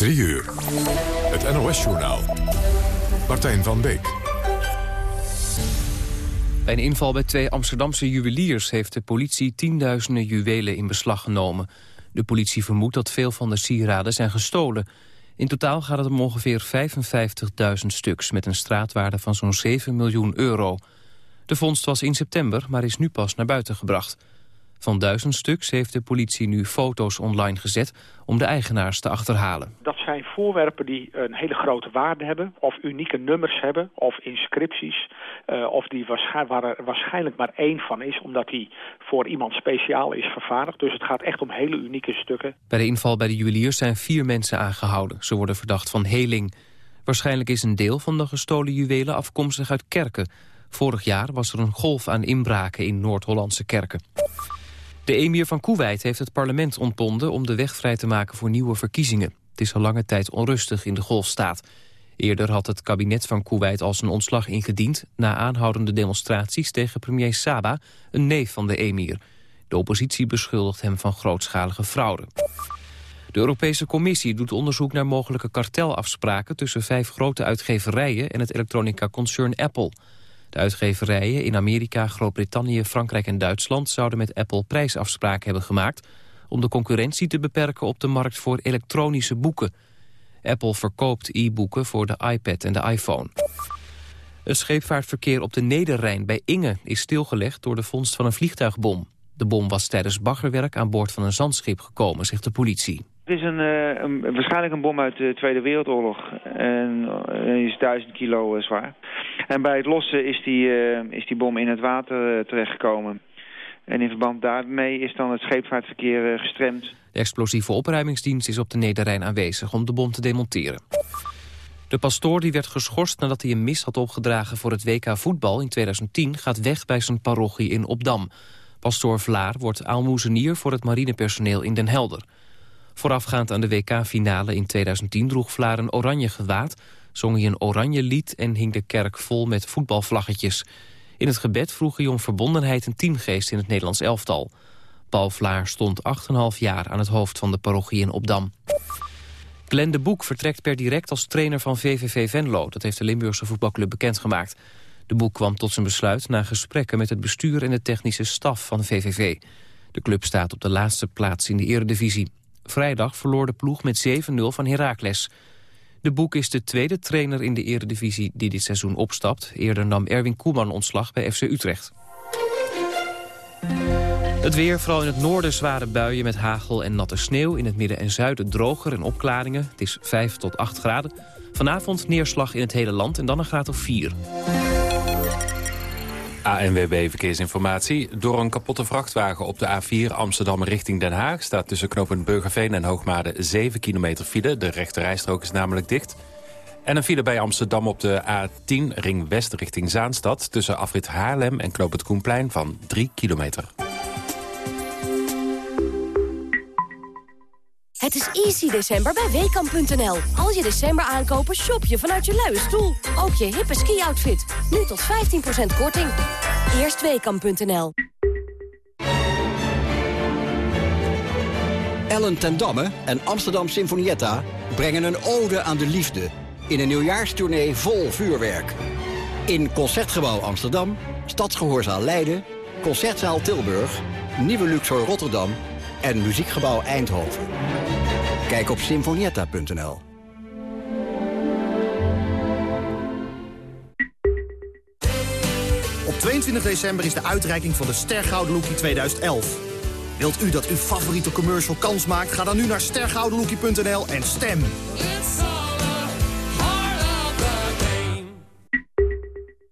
3 uur. Het NOS-journaal. Martijn van Beek. Bij een inval bij twee Amsterdamse juweliers... heeft de politie tienduizenden juwelen in beslag genomen. De politie vermoedt dat veel van de sieraden zijn gestolen. In totaal gaat het om ongeveer 55.000 stuks... met een straatwaarde van zo'n 7 miljoen euro. De vondst was in september, maar is nu pas naar buiten gebracht. Van duizend stuks heeft de politie nu foto's online gezet om de eigenaars te achterhalen. Dat zijn voorwerpen die een hele grote waarde hebben, of unieke nummers hebben, of inscripties, uh, of die waarschijnlijk, waar er waarschijnlijk maar één van is, omdat die voor iemand speciaal is vervaardigd. Dus het gaat echt om hele unieke stukken. Bij de inval bij de juweliers zijn vier mensen aangehouden. Ze worden verdacht van heling. Waarschijnlijk is een deel van de gestolen juwelen afkomstig uit kerken. Vorig jaar was er een golf aan inbraken in Noord-Hollandse kerken. De emir van Kuwait heeft het parlement ontbonden om de weg vrij te maken voor nieuwe verkiezingen. Het is al lange tijd onrustig in de golfstaat. Eerder had het kabinet van Kuwait als een ontslag ingediend... na aanhoudende demonstraties tegen premier Saba, een neef van de emir. De oppositie beschuldigt hem van grootschalige fraude. De Europese Commissie doet onderzoek naar mogelijke kartelafspraken... tussen vijf grote uitgeverijen en het elektronica-concern Apple... De uitgeverijen in Amerika, Groot-Brittannië, Frankrijk en Duitsland... zouden met Apple prijsafspraken hebben gemaakt... om de concurrentie te beperken op de markt voor elektronische boeken. Apple verkoopt e-boeken voor de iPad en de iPhone. Het scheepvaartverkeer op de Nederrijn bij Inge is stilgelegd... door de vondst van een vliegtuigbom. De bom was tijdens baggerwerk aan boord van een zandschip gekomen, zegt de politie. Het is een, uh, een, waarschijnlijk een bom uit de Tweede Wereldoorlog. En uh, is duizend kilo uh, zwaar. En bij het lossen is die, is die bom in het water terechtgekomen. En in verband daarmee is dan het scheepvaartverkeer gestremd. De explosieve opruimingsdienst is op de Nederrijn aanwezig om de bom te demonteren. De pastoor die werd geschorst nadat hij een mis had opgedragen voor het WK voetbal in 2010 gaat weg bij zijn parochie in Opdam. Pastoor Vlaar wordt aalmoezenier voor het marinepersoneel in Den Helder. Voorafgaand aan de WK-finale in 2010 droeg Vlaar een oranje gewaad... zong hij een oranje lied en hing de kerk vol met voetbalvlaggetjes. In het gebed vroeg hij om verbondenheid en teamgeest in het Nederlands elftal. Paul Vlaar stond 8,5 jaar aan het hoofd van de parochie in Opdam. Glenn de Boek vertrekt per direct als trainer van VVV Venlo. Dat heeft de Limburgse voetbalclub bekendgemaakt. De Boek kwam tot zijn besluit na gesprekken met het bestuur en de technische staf van de VVV. De club staat op de laatste plaats in de eredivisie. Vrijdag verloor de ploeg met 7-0 van Heracles. De Boek is de tweede trainer in de eredivisie die dit seizoen opstapt. Eerder nam Erwin Koeman ontslag bij FC Utrecht. Het weer, vooral in het noorden zware buien met hagel en natte sneeuw. In het midden en zuiden droger en opklaringen. Het is 5 tot 8 graden. Vanavond neerslag in het hele land en dan een graad of 4. ANWB Verkeersinformatie. Door een kapotte vrachtwagen op de A4 Amsterdam richting Den Haag... staat tussen knooppunt Burgerveen en Hoogmade 7 kilometer file. De rechte rijstrook is namelijk dicht. En een file bij Amsterdam op de A10 ring west richting Zaanstad... tussen afrit Haarlem en knooppunt Koenplein van 3 kilometer. Het is easy december bij WKAM.nl. Als je december aankopen, shop je vanuit je luie stoel. Ook je hippe ski-outfit. Nu tot 15% korting. Eerst WKAM.nl. Ellen ten Damme en Amsterdam Sinfonietta brengen een ode aan de liefde... in een nieuwjaarstournee vol vuurwerk. In Concertgebouw Amsterdam, Stadsgehoorzaal Leiden... Concertzaal Tilburg, Nieuwe Luxor Rotterdam en Muziekgebouw Eindhoven. Kijk op symfonietta.nl. Op 22 december is de uitreiking van de Stergouden 2011. Wilt u dat uw favoriete commercial kans maakt? Ga dan nu naar stergoudenlookie.nl en stem.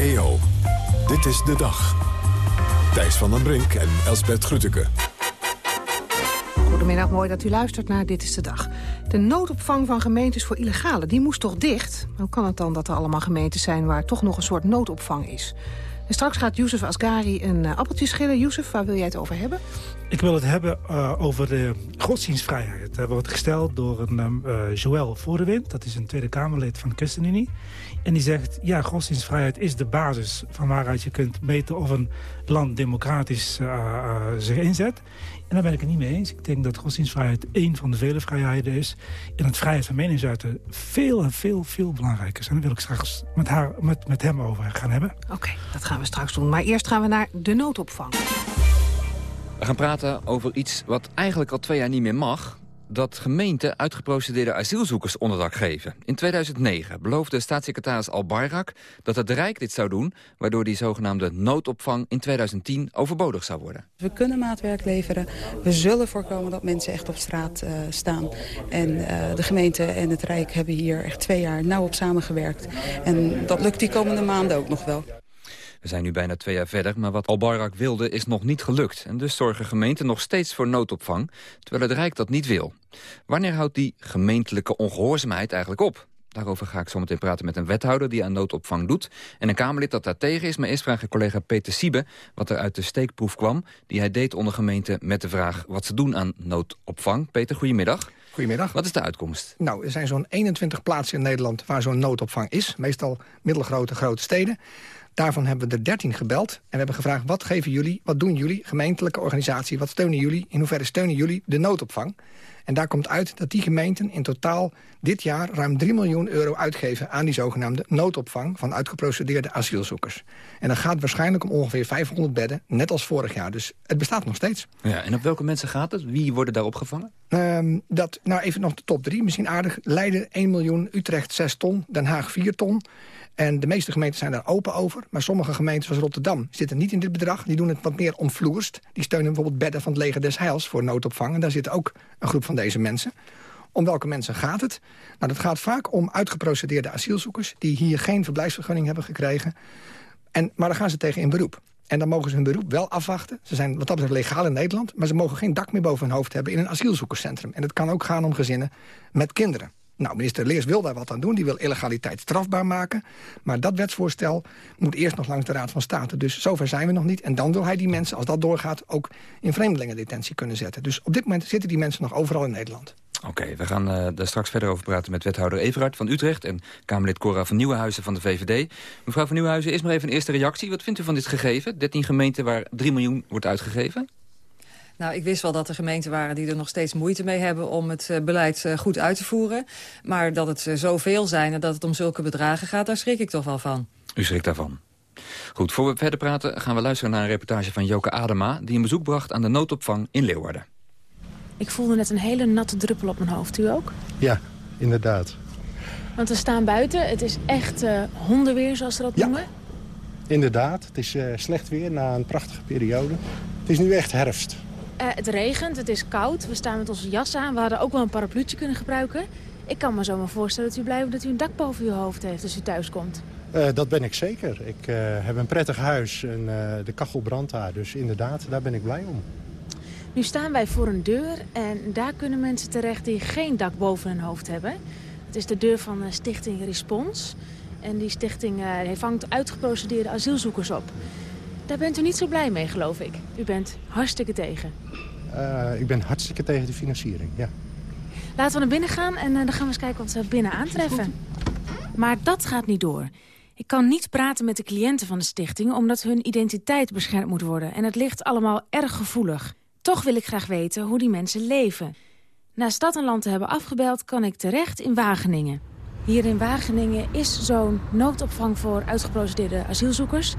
EO, dit is de dag. Thijs van den Brink en Elsbert Grütke. Goedemiddag. Mooi dat u luistert naar Dit is de Dag. De noodopvang van gemeentes voor illegale, die moest toch dicht? Hoe kan het dan dat er allemaal gemeentes zijn waar toch nog een soort noodopvang is? En straks gaat Youssef Asgari een uh, appeltje schillen. Youssef, waar wil jij het over hebben? Ik wil het hebben uh, over de godsdienstvrijheid. Dat wordt gesteld door een uh, Joël Voordewind. Dat is een Tweede Kamerlid van de ChristenUnie. En die zegt, ja, godsdienstvrijheid is de basis... van waaruit je kunt meten of een land democratisch zich inzet. En daar ben ik het niet mee eens. Ik denk dat godsdienstvrijheid één van de vele vrijheden is. En dat vrijheid van meningsuiten veel en veel, veel belangrijker is. En daar wil ik straks met, haar, met, met hem over gaan hebben. Oké, dat gaan we straks doen. Maar eerst gaan we naar de noodopvang. We gaan praten over iets wat eigenlijk al twee jaar niet meer mag dat gemeenten uitgeprocedeerde asielzoekers onderdak geven. In 2009 beloofde staatssecretaris Al Bayrak dat het Rijk dit zou doen... waardoor die zogenaamde noodopvang in 2010 overbodig zou worden. We kunnen maatwerk leveren. We zullen voorkomen dat mensen echt op straat uh, staan. En uh, de gemeente en het Rijk hebben hier echt twee jaar nauw op samengewerkt. En dat lukt die komende maanden ook nog wel. We zijn nu bijna twee jaar verder, maar wat Al-Bayrak wilde is nog niet gelukt. En dus zorgen gemeenten nog steeds voor noodopvang, terwijl het Rijk dat niet wil. Wanneer houdt die gemeentelijke ongehoorzaamheid eigenlijk op? Daarover ga ik zo meteen praten met een wethouder die aan noodopvang doet... en een Kamerlid dat daar tegen is. Maar eerst vraag ik collega Peter Siebe wat er uit de steekproef kwam... die hij deed onder gemeenten met de vraag wat ze doen aan noodopvang. Peter, goedemiddag. Goedemiddag. Wat is de uitkomst? Nou, er zijn zo'n 21 plaatsen in Nederland waar zo'n noodopvang is. Meestal middelgrote, grote steden. Daarvan hebben we er 13 gebeld. En we hebben gevraagd, wat geven jullie, wat doen jullie, gemeentelijke organisatie... wat steunen jullie, in hoeverre steunen jullie de noodopvang? En daar komt uit dat die gemeenten in totaal dit jaar... ruim 3 miljoen euro uitgeven aan die zogenaamde noodopvang... van uitgeprocedeerde asielzoekers. En dat gaat waarschijnlijk om ongeveer 500 bedden, net als vorig jaar. Dus het bestaat nog steeds. Ja, en op welke mensen gaat het? Wie worden daar opgevangen? Um, dat, nou, even nog de top 3, misschien aardig. Leiden 1 miljoen, Utrecht 6 ton, Den Haag 4 ton... En de meeste gemeenten zijn daar open over. Maar sommige gemeenten, zoals Rotterdam, zitten niet in dit bedrag. Die doen het wat meer omvloerst. Die steunen bijvoorbeeld bedden van het leger des Heils voor noodopvang. En daar zit ook een groep van deze mensen. Om welke mensen gaat het? Nou, dat gaat vaak om uitgeprocedeerde asielzoekers... die hier geen verblijfsvergunning hebben gekregen. En, maar dan gaan ze tegen in beroep. En dan mogen ze hun beroep wel afwachten. Ze zijn wat dat betreft legaal in Nederland... maar ze mogen geen dak meer boven hun hoofd hebben in een asielzoekerscentrum. En het kan ook gaan om gezinnen met kinderen. Nou, minister Leers wil daar wat aan doen. Die wil illegaliteit strafbaar maken. Maar dat wetsvoorstel moet eerst nog langs de Raad van State. Dus zover zijn we nog niet. En dan wil hij die mensen, als dat doorgaat... ook in vreemdelingendetentie kunnen zetten. Dus op dit moment zitten die mensen nog overal in Nederland. Oké, we gaan uh, daar straks verder over praten met wethouder Everard van Utrecht... en Kamerlid Cora van Nieuwenhuizen van de VVD. Mevrouw van Nieuwenhuizen, eerst maar even een eerste reactie. Wat vindt u van dit gegeven? 13 gemeenten waar 3 miljoen wordt uitgegeven? Nou, ik wist wel dat er gemeenten waren die er nog steeds moeite mee hebben... om het uh, beleid uh, goed uit te voeren. Maar dat het uh, zoveel zijn en dat het om zulke bedragen gaat... daar schrik ik toch wel van. U schrikt daarvan. Goed, voor we verder praten gaan we luisteren naar een reportage van Joke Adema... die een bezoek bracht aan de noodopvang in Leeuwarden. Ik voelde net een hele natte druppel op mijn hoofd. U ook? Ja, inderdaad. Want we staan buiten. Het is echt hondenweer, zoals ze dat ja. noemen. Inderdaad, het is slecht weer na een prachtige periode. Het is nu echt herfst. Uh, het regent, het is koud. We staan met onze jas aan. We hadden ook wel een parapluutje kunnen gebruiken. Ik kan me zo maar voorstellen dat u blij bent dat u een dak boven uw hoofd heeft als u thuis komt. Uh, dat ben ik zeker. Ik uh, heb een prettig huis en de kachel brandt daar. Dus inderdaad, daar ben ik blij om. Nu staan wij voor een deur en daar kunnen mensen terecht die geen dak boven hun hoofd hebben. Het is de deur van de stichting Respons. En die stichting vangt uitgeprocedeerde asielzoekers op. Daar bent u niet zo blij mee, geloof ik. U bent hartstikke tegen. Uh, ik ben hartstikke tegen de financiering, ja. Laten we naar binnen gaan en uh, dan gaan we eens kijken wat we binnen aantreffen. Maar dat gaat niet door. Ik kan niet praten met de cliënten van de stichting... omdat hun identiteit beschermd moet worden. En het ligt allemaal erg gevoelig. Toch wil ik graag weten hoe die mensen leven. Na stad en land te hebben afgebeld kan ik terecht in Wageningen. Hier in Wageningen is zo'n noodopvang voor uitgeprocedeerde asielzoekers...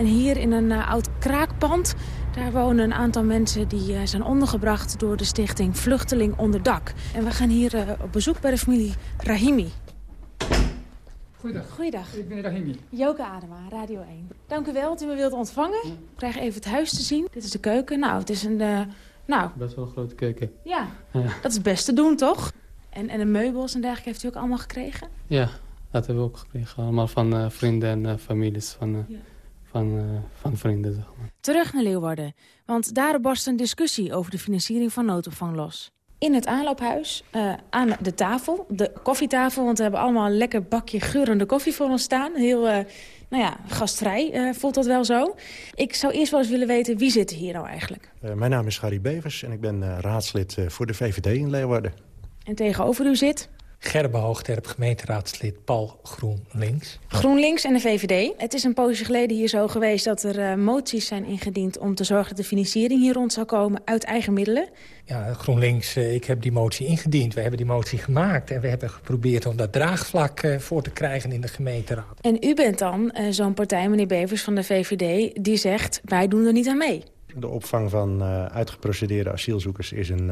En hier in een uh, oud kraakpand, daar wonen een aantal mensen... die uh, zijn ondergebracht door de stichting Vluchteling onder dak. En we gaan hier uh, op bezoek bij de familie Rahimi. Goeiedag. Goeiedag. Ik ben Rahimi. Joke Adema, Radio 1. Dank u wel dat u me wilt ontvangen. Ik krijg even het huis te zien. Dit is de keuken. Nou, het is een... nou, Best wel een grote keuken. Ja, ja, dat is het beste te doen, toch? En, en de meubels en dergelijke heeft u ook allemaal gekregen? Ja, dat hebben we ook gekregen. Allemaal van vrienden en families van... Ja van, uh, van vrienden. Zeg maar. Terug naar Leeuwarden, want daar barst een discussie over de financiering van noodopvang los. in het aanloophuis, uh, aan de tafel, de koffietafel. Want we hebben allemaal een lekker bakje geurende koffie voor ons staan. Heel, uh, nou ja, gastvrij uh, voelt dat wel zo. Ik zou eerst wel eens willen weten, wie zit hier nou eigenlijk? mijn naam is Harry Bevers en ik ben raadslid voor de VVD in Leeuwarden. En tegenover u zit? Gerbe Hoogterp, gemeenteraadslid Paul GroenLinks. GroenLinks en de VVD. Het is een poosje geleden hier zo geweest dat er uh, moties zijn ingediend... om te zorgen dat de financiering hier rond zou komen uit eigen middelen. Ja, GroenLinks, uh, ik heb die motie ingediend. We hebben die motie gemaakt en we hebben geprobeerd om dat draagvlak uh, voor te krijgen in de gemeenteraad. En u bent dan zo'n partij, meneer Bevers van de VVD, die zegt wij doen er niet aan mee. De opvang van uitgeprocedeerde asielzoekers is een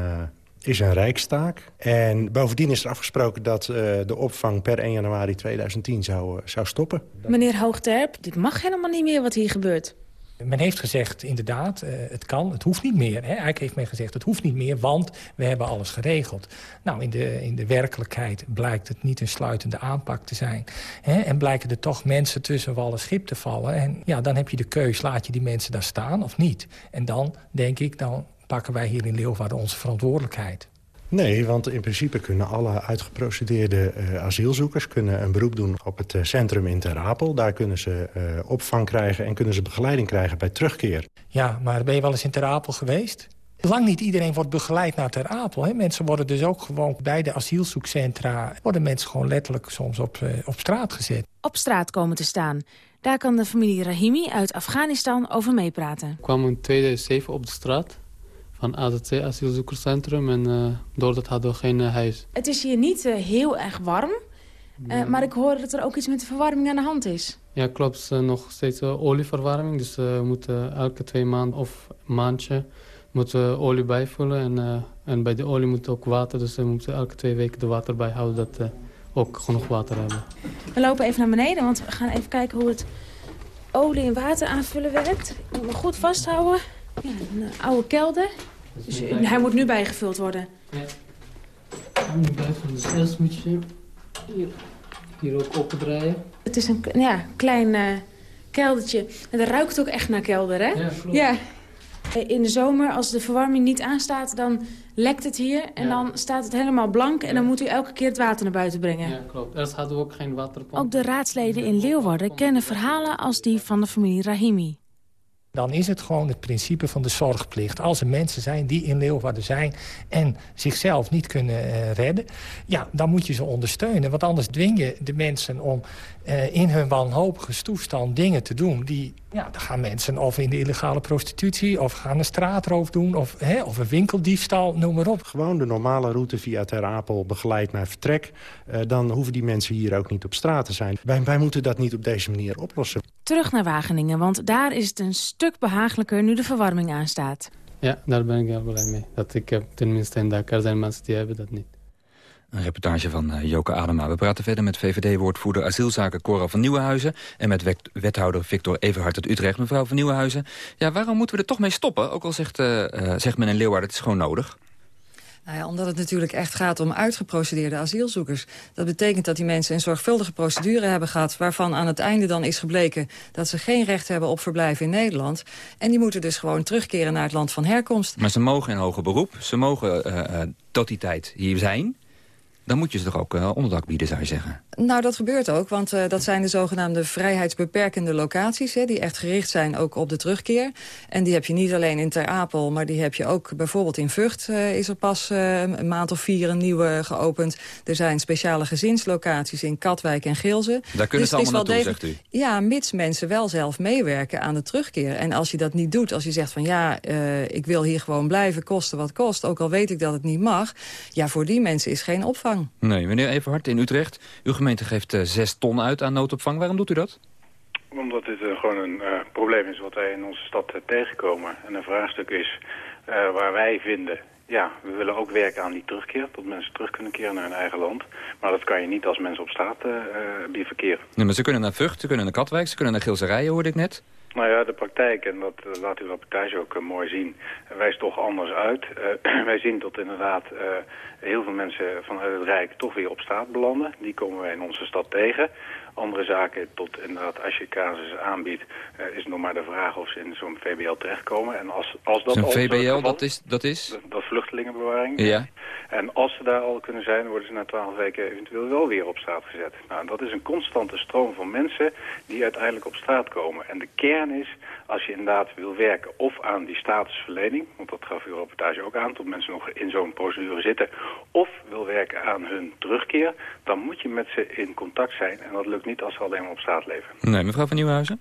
is een rijkstaak. En bovendien is er afgesproken dat uh, de opvang per 1 januari 2010 zou, uh, zou stoppen. Meneer Hoogterp, dit mag helemaal niet meer wat hier gebeurt. Men heeft gezegd, inderdaad, uh, het kan, het hoeft niet meer. Hè? Eigenlijk heeft men gezegd, het hoeft niet meer, want we hebben alles geregeld. Nou, in de, in de werkelijkheid blijkt het niet een sluitende aanpak te zijn. Hè? En blijken er toch mensen tussen wal en schip te vallen. En ja, dan heb je de keus, laat je die mensen daar staan of niet? En dan, denk ik, dan pakken wij hier in Leeuwarden onze verantwoordelijkheid. Nee, want in principe kunnen alle uitgeprocedeerde uh, asielzoekers... kunnen een beroep doen op het uh, centrum in Ter Apel. Daar kunnen ze uh, opvang krijgen en kunnen ze begeleiding krijgen bij terugkeer. Ja, maar ben je wel eens in Ter Apel geweest? Lang niet iedereen wordt begeleid naar Ter Apel. Hè? Mensen worden dus ook gewoon bij de asielzoekcentra... worden mensen gewoon letterlijk soms op, op straat gezet. Op straat komen te staan. Daar kan de familie Rahimi uit Afghanistan over meepraten. Ik kwam in 2007 op de straat van AZC, asielzoekerscentrum. En uh, door dat hadden we geen uh, huis. Het is hier niet uh, heel erg warm. Maar ik hoor dat er ook iets met de verwarming aan de hand is. Ja, klopt. nog steeds olieverwarming. Dus we moeten elke twee maanden of maandje moeten olie bijvullen. En, en bij de olie moet ook water. Dus we moeten elke twee weken de water bijhouden. Dat we ook genoeg water hebben. We lopen even naar beneden, want we gaan even kijken hoe het olie en water aanvullen werkt. Moet me goed vasthouden. Ja, een oude kelder. Dus hij moet nu bijgevuld worden. Ja. Bijgevuld. Dus eerst moet je hier, hier ook opendraaien. Het is een ja, klein uh, keldertje. En dat ruikt ook echt naar kelder, hè? Ja, klopt. Ja. In de zomer, als de verwarming niet aanstaat, dan lekt het hier. En ja. dan staat het helemaal blank. En dan moet u elke keer het water naar buiten brengen. Ja, klopt. Eerst hadden we ook geen waterpomp. Ook de raadsleden in Leeuwarden kennen verhalen als die van de familie Rahimi. Dan is het gewoon het principe van de zorgplicht. Als er mensen zijn die in Leeuwarden zijn en zichzelf niet kunnen uh, redden... ja, dan moet je ze ondersteunen. Want anders dwing je de mensen om uh, in hun wanhopige toestand dingen te doen... die, ja, dan gaan mensen of in de illegale prostitutie... of gaan een straatroof doen, of, hè, of een winkeldiefstal, noem maar op. Gewoon de normale route via Ter Apel begeleid naar vertrek. Uh, dan hoeven die mensen hier ook niet op straat te zijn. Wij, wij moeten dat niet op deze manier oplossen. Terug naar Wageningen, want daar is het een stuk behagelijker nu de verwarming aanstaat. Ja, daar ben ik heel blij mee. Dat ik heb tenminste in Dakar zijn mensen die hebben dat niet. Een reportage van uh, Joke Adema. We praten verder met VVD-woordvoerder asielzaken Cora van Nieuwenhuizen... en met wet wethouder Victor Everhard uit Utrecht. Mevrouw van Nieuwenhuizen, ja, waarom moeten we er toch mee stoppen? Ook al zegt, uh, uh, zegt men in Leeuwarden, het is gewoon nodig. Nou ja, omdat het natuurlijk echt gaat om uitgeprocedeerde asielzoekers. Dat betekent dat die mensen een zorgvuldige procedure hebben gehad... waarvan aan het einde dan is gebleken dat ze geen recht hebben op verblijf in Nederland. En die moeten dus gewoon terugkeren naar het land van herkomst. Maar ze mogen in hoger beroep. Ze mogen uh, tot die tijd hier zijn dan moet je ze toch ook uh, onderdak bieden, zou je zeggen? Nou, dat gebeurt ook, want uh, dat zijn de zogenaamde vrijheidsbeperkende locaties... Hè, die echt gericht zijn ook op de terugkeer. En die heb je niet alleen in Ter Apel, maar die heb je ook bijvoorbeeld in Vught... Uh, is er pas een maand of vier een nieuwe geopend. Er zijn speciale gezinslocaties in Katwijk en Gilze. Daar kunnen dus ze allemaal naartoe, zegt u? Ja, mits mensen wel zelf meewerken aan de terugkeer. En als je dat niet doet, als je zegt van ja, ik wil hier gewoon blijven, kosten wat kost... ook al weet ik dat het niet mag, ja, voor die mensen is geen opvang. Nee, meneer Everhard in Utrecht. Uw gemeente geeft uh, zes ton uit aan noodopvang. Waarom doet u dat? Omdat dit uh, gewoon een uh, probleem is wat wij in onze stad tegenkomen. En een vraagstuk is waar wij vinden... Ja, we willen ook werken aan die terugkeer. Dat mensen terug kunnen keren naar hun eigen land. Maar dat kan je niet als mensen op straat verkeren. Nee, maar ze kunnen naar Vught, ze kunnen naar Katwijk, ze kunnen naar Gilserijen, hoorde ik net. Nou ja, de praktijk, en dat uh, laat uw rapportage ook uh, mooi zien, wijst toch anders uit. Uh, wij zien dat inderdaad heel veel mensen vanuit het Rijk toch weer op straat belanden. Die komen wij in onze stad tegen. Andere zaken, tot inderdaad, als je casus aanbiedt, is nog maar de vraag of ze in zo'n VBL terechtkomen. En als, als dat Zo'n VBL, dat is? Dat, is? Dat, dat vluchtelingenbewaring. Ja. En als ze daar al kunnen zijn, worden ze na twaalf weken eventueel wel weer op straat gezet. Nou, dat is een constante stroom van mensen die uiteindelijk op straat komen. En de kern is, als je inderdaad wil werken of aan die statusverlening, want dat gaf uw rapportage ook aan, tot mensen nog in zo'n procedure zitten, of wil werken aan hun terugkeer, dan moet je met ze in contact zijn. En dat lukt niet als ze alleen maar op straat leven. Nee, mevrouw van Nieuwhuizen?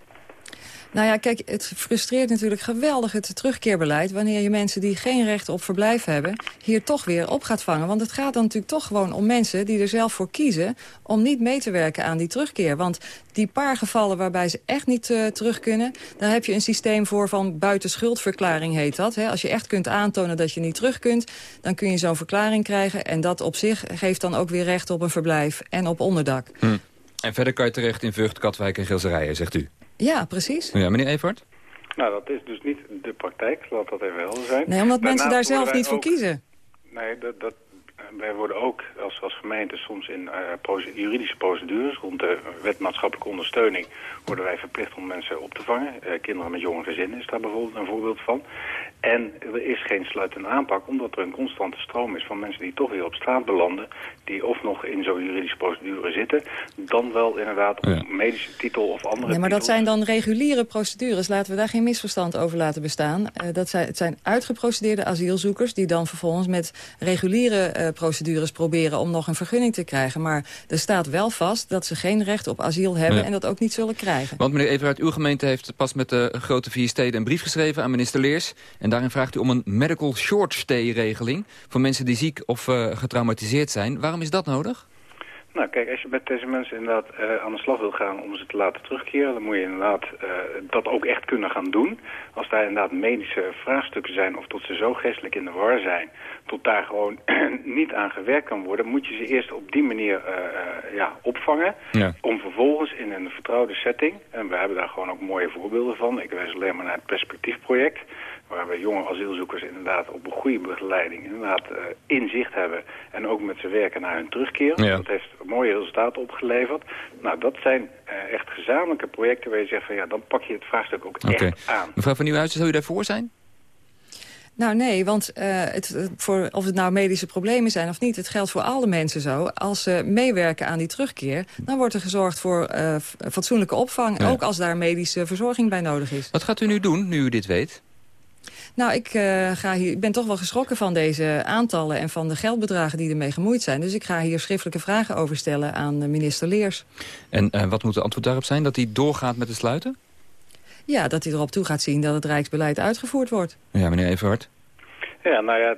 Nou ja, kijk, het frustreert natuurlijk geweldig het terugkeerbeleid... wanneer je mensen die geen recht op verblijf hebben... hier toch weer op gaat vangen. Want het gaat dan natuurlijk toch gewoon om mensen die er zelf voor kiezen... om niet mee te werken aan die terugkeer. Want die paar gevallen waarbij ze echt niet uh, terug kunnen... daar heb je een systeem voor van buitenschuldverklaring heet dat. Hè? Als je echt kunt aantonen dat je niet terug kunt... dan kun je zo'n verklaring krijgen. En dat op zich geeft dan ook weer recht op een verblijf en op onderdak. Hm. En verder kan je terecht in Vught, Katwijk en Gilserijen, zegt u? Ja, precies. Ja, meneer Evert? Nou, dat is dus niet de praktijk, laat dat even helder zijn. Nee, omdat mensen daar zelf niet voor kiezen. Nee, dat, dat, wij worden ook als, als gemeente soms in uh, juridische procedures rond de wet maatschappelijke ondersteuning worden wij verplicht om mensen op te vangen. Uh, kinderen met jonge gezinnen is daar bijvoorbeeld een voorbeeld van. En er is geen sluitende aanpak omdat er een constante stroom is van mensen die toch weer op straat belanden. Die of nog in zo'n juridische procedure zitten. Dan wel inderdaad op medische titel of andere Nee, maar dat zijn dan reguliere procedures. Laten we daar geen misverstand over laten bestaan. Uh, dat zijn, het zijn uitgeprocedeerde asielzoekers die dan vervolgens met reguliere uh, procedures proberen om nog een vergunning te krijgen. Maar er staat wel vast dat ze geen recht op asiel hebben en dat ook niet zullen krijgen. Want meneer Everhard, uw gemeente heeft pas met de grote vier steden een brief geschreven aan minister Leers. En daarin vraagt u om een medical short stay regeling voor mensen die ziek of uh, getraumatiseerd zijn. Waarom is dat nodig? Nou, kijk, als je met deze mensen inderdaad uh, aan de slag wil gaan om ze te laten terugkeren, dan moet je inderdaad uh, dat ook echt kunnen gaan doen. Als daar inderdaad medische vraagstukken zijn of tot ze zo geestelijk in de war zijn, tot daar gewoon niet aan gewerkt kan worden, moet je ze eerst op die manier uh, ja, opvangen. Ja. Om vervolgens in een vertrouwde setting, en we hebben daar gewoon ook mooie voorbeelden van, ik wijs alleen maar naar het perspectiefproject, waar we jonge asielzoekers inderdaad op een goede begeleiding inderdaad uh, inzicht hebben en ook met ze werken naar hun terugkeer. Ja. Dat heeft mooie resultaten opgeleverd. Nou, dat zijn uh, echt gezamenlijke projecten waar je zegt van ja, dan pak je het vraagstuk ook okay. echt aan. Mevrouw van Nieuwhuizen, zou u daarvoor zijn? Nou nee, want uh, het, voor, of het nou medische problemen zijn of niet... het geldt voor alle mensen zo. Als ze meewerken aan die terugkeer... dan wordt er gezorgd voor uh, fatsoenlijke opvang. Ja. Ook als daar medische verzorging bij nodig is. Wat gaat u nu doen, nu u dit weet? Nou, ik, uh, ga hier, ik ben toch wel geschrokken van deze aantallen... en van de geldbedragen die ermee gemoeid zijn. Dus ik ga hier schriftelijke vragen over stellen aan minister Leers. En uh, wat moet de antwoord daarop zijn? Dat hij doorgaat met het sluiten? Ja, dat hij erop toe gaat zien dat het Rijksbeleid uitgevoerd wordt. Ja, meneer Everhard. Ja, nou ja,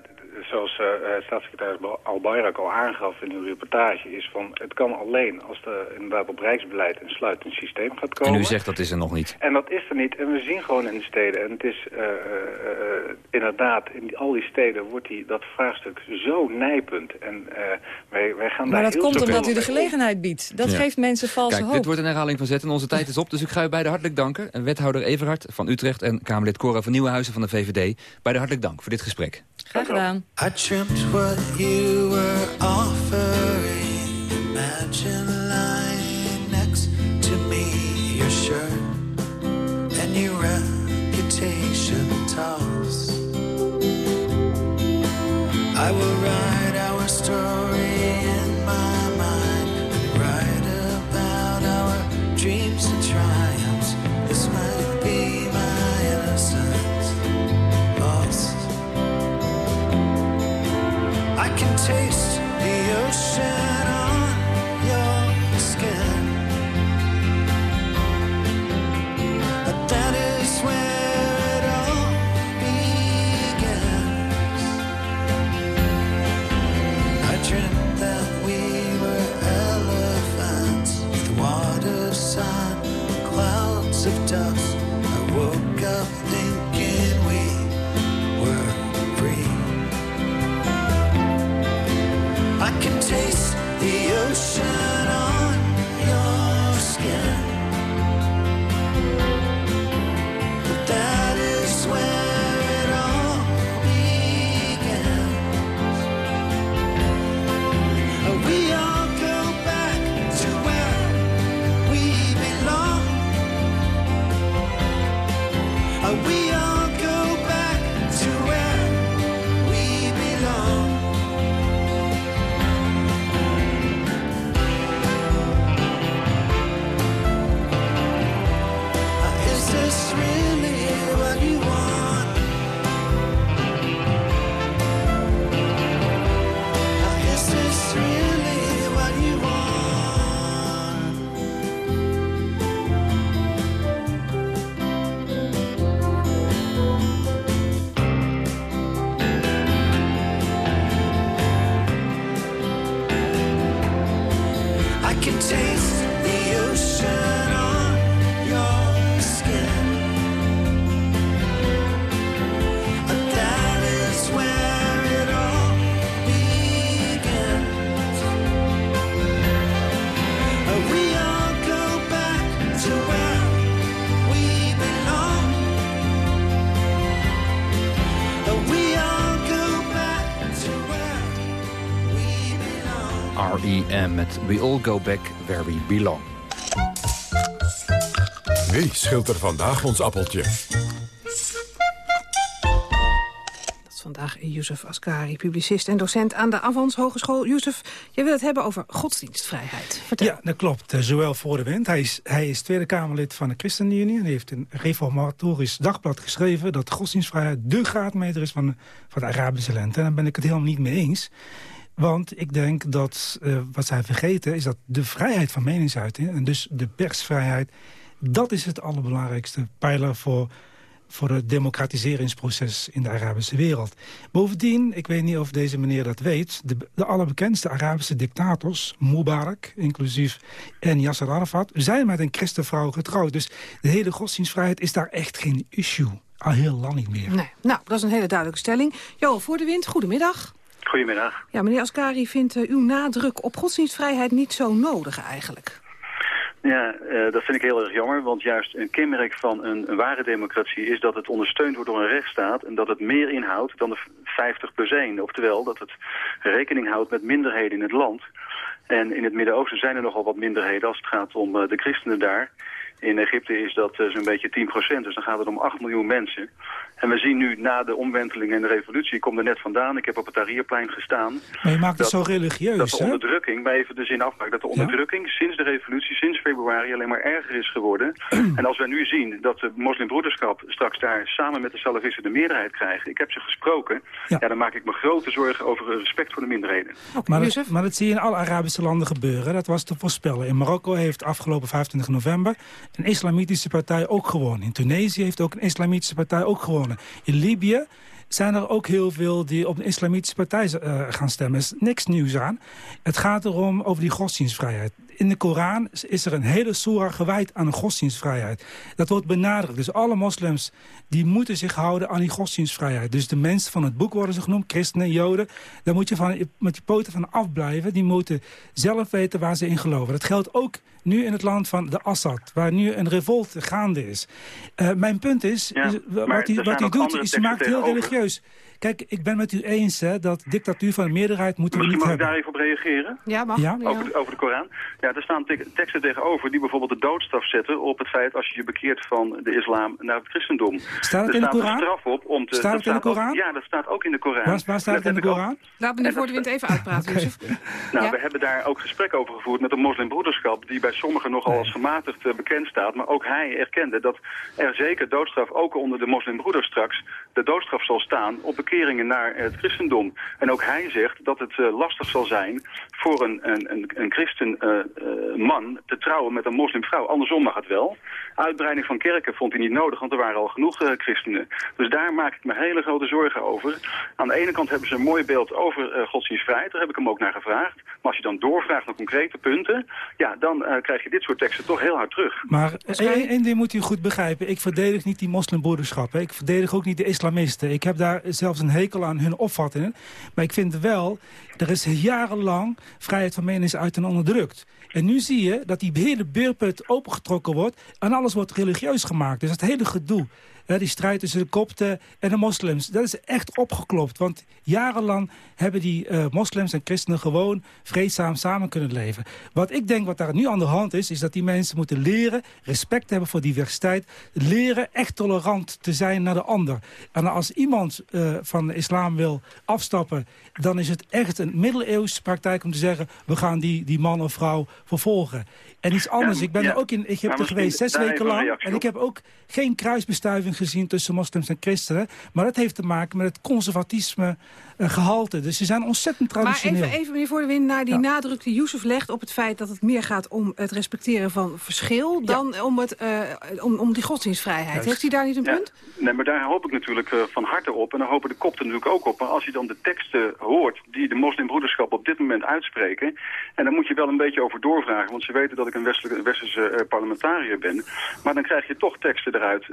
zoals uh, staatssecretaris Albayrak al aangaf in uw reportage... is van het kan alleen als er inderdaad op rijksbeleid een sluitend systeem gaat komen. En u zegt dat is er nog niet. En dat is er niet. En we zien gewoon in de steden. En het is uh, uh, inderdaad, in die, al die steden wordt die, dat vraagstuk zo nijpend. En wij, wij gaan maar daar dat komt omdat u de gelegenheid biedt. Dat ja. geeft mensen valse Kijk, hoop. dit wordt een herhaling van zet en onze tijd is op. Dus ik ga u beiden hartelijk danken. En wethouder Everhard van Utrecht en Kamerlid Cora van Nieuwenhuizen van de VVD. Beide hartelijk dank voor dit gesprek. Graag gedaan. I dreamt what you were offering. Imagine lying next to me, your shirt and your reputation toss. I will write our story met We All Go Back Where We Belong. Wie schilt er vandaag ons appeltje? Dat is vandaag Yusuf Asghari, publicist en docent aan de Avans Hogeschool. Yusuf, je wil het hebben over godsdienstvrijheid. Vertel. Ja, dat klopt. Uh, Joël voor de wind. Hij is, hij is Tweede Kamerlid van de ChristenUnie. Hij heeft een reformatorisch dagblad geschreven... dat godsdienstvrijheid de graadmeter is van van de Arabische lente. En daar ben ik het helemaal niet mee eens. Want ik denk dat uh, wat zij vergeten is dat de vrijheid van meningsuiting... en dus de persvrijheid, dat is het allerbelangrijkste pijler voor voor het democratiseringsproces in de Arabische wereld. Bovendien, ik weet niet of deze meneer dat weet... de, de allerbekendste Arabische dictators, Mubarak, inclusief en Yasser Arafat... zijn met een christenvrouw getrouwd. Dus de hele godsdienstvrijheid is daar echt geen issue. Al heel lang niet meer. Nee. Nou, dat is een hele duidelijke stelling. Johan voor de wind, goedemiddag. Goedemiddag. Ja, meneer Ascari vindt uh, uw nadruk op godsdienstvrijheid niet zo nodig eigenlijk. Ja, uh, dat vind ik heel erg jammer, want juist een kenmerk van een, een, ware democratie is dat het ondersteund wordt door een rechtsstaat en dat het meer inhoudt dan de 50 plus 1. Oftewel dat het rekening houdt met minderheden in het land. En in het Midden-Oosten zijn er nogal wat minderheden als het gaat om uh, de christenen daar. In Egypte is dat zo'n beetje 10% dus dan gaat het om 8 miljoen mensen. En we zien nu na de omwenteling en de revolutie, ik kom er net vandaan, ik heb op het Tahrirplein gestaan. Maar je maakt het zo religieus, Dat de onderdrukking, maar even de zin afmaken, dat de onderdrukking ja? sinds de revolutie, sinds februari alleen maar erger is geworden. en als we nu zien dat de moslimbroederschap straks daar samen met de salafisten de meerderheid krijgen, ik heb ze gesproken, ja. ja dan maak ik me grote zorgen over respect voor de minderheden. Okay, maar, dat, maar dat zie je in alle Arabische landen gebeuren, dat was te voorspellen. In Marokko heeft afgelopen 25 november een islamitische partij ook gewonnen. In Tunesië heeft ook een islamitische partij ook gewonnen. In Libië zijn er ook heel veel die op een islamitische partij uh, gaan stemmen. Er is niks nieuws aan. Het gaat erom over die godsdienstvrijheid. In de Koran is er een hele soera gewijd aan de godsdienstvrijheid. Dat wordt benadrukt. Dus alle moslims die moeten zich houden aan die godsdienstvrijheid. Dus de mensen van het boek worden ze genoemd, christenen, joden. Daar moet je van, met je poten van afblijven. Die moeten zelf weten waar ze in geloven. Dat geldt ook nu in het land van de Assad, waar nu een revolt gaande is. Uh, mijn punt is, ja, is wat hij, wat hij doet, is hij maakt heel religieus. Kijk, ik ben met u eens hè, dat dictatuur van de meerderheid moeten we niet mag hebben. Mag ik daar even op reageren? Ja, mag. Ja? Over, de, over de Koran. Ja, er staan te teksten tegenover die bijvoorbeeld de doodstraf zetten op het feit als je je bekeert van de islam naar het christendom. Staat het er in de Koran? Er straf op om te, staat het in de Koran? Ja, dat staat ook in de Koran. Waar, waar staat het in de Koran? Laat meneer Voor de Wind even uitpraten, okay. Nou, ja? we hebben daar ook gesprek over gevoerd met de moslimbroederschap... die bij sommigen nogal als gematigd uh, bekend staat. Maar ook hij erkende dat er zeker doodstraf, ook onder de moslimbroeders straks... de doodstraf zal staan op bekeringen naar het christendom. En ook hij zegt dat het uh, lastig zal zijn voor een, een, een, een christen uh, man te trouwen met een moslimvrouw. Andersom mag het wel. Uitbreiding van kerken vond hij niet nodig, want er waren al genoeg christenen. Dus daar maak ik me hele grote zorgen over. Aan de ene kant hebben ze een mooi beeld over godsdienstvrijheid. Daar heb ik hem ook naar gevraagd. Maar als je dan doorvraagt naar concrete punten... ja, dan krijg je dit soort teksten toch heel hard terug. Maar één ding moet u goed begrijpen. Ik verdedig niet die moslimbroederschap. Ik verdedig ook niet de islamisten. Ik heb daar zelfs een hekel aan hun opvattingen. Maar ik vind wel, er is jarenlang vrijheid van meningsuiting onderdrukt. En nu zie je dat die hele beerput opengetrokken wordt... en alles wordt religieus gemaakt. Dus het hele gedoe, hè, die strijd tussen de kopten en de moslims... dat is echt opgeklopt. Want jarenlang hebben die uh, moslims en christenen gewoon vreedzaam samen kunnen leven. Wat ik denk wat daar nu aan de hand is... is dat die mensen moeten leren respect hebben voor diversiteit... leren echt tolerant te zijn naar de ander. En als iemand uh, van de islam wil afstappen... dan is het echt een middeleeuwse praktijk om te zeggen... we gaan die, die man of vrouw vervolgen. En iets anders, ja, ik ben ja. er ook in Egypte geweest, zes weken lang... en ik heb ook geen kruisbestuiving gezien tussen moslims en christenen. Maar dat heeft te maken met het conservatisme gehalte. Dus ze zijn ontzettend traditioneel. Maar even, even meneer Voor de Wind, naar die nadruk die Youssef legt op het feit dat het meer gaat om het respecteren van verschil... dan om, het, uh, om, om die godsdienstvrijheid. Heeft hij daar niet een punt? Nee, maar daar hoop ik natuurlijk uh, van harte op. En daar hopen de kopten natuurlijk ook op. Maar als je dan de teksten hoort die de moslimbroederschap op dit moment uitspreken... en dan moet je wel een beetje over doorvragen. Want ze weten dat ik een westelijke, westerse parlementariër ben. Maar dan krijg je toch teksten eruit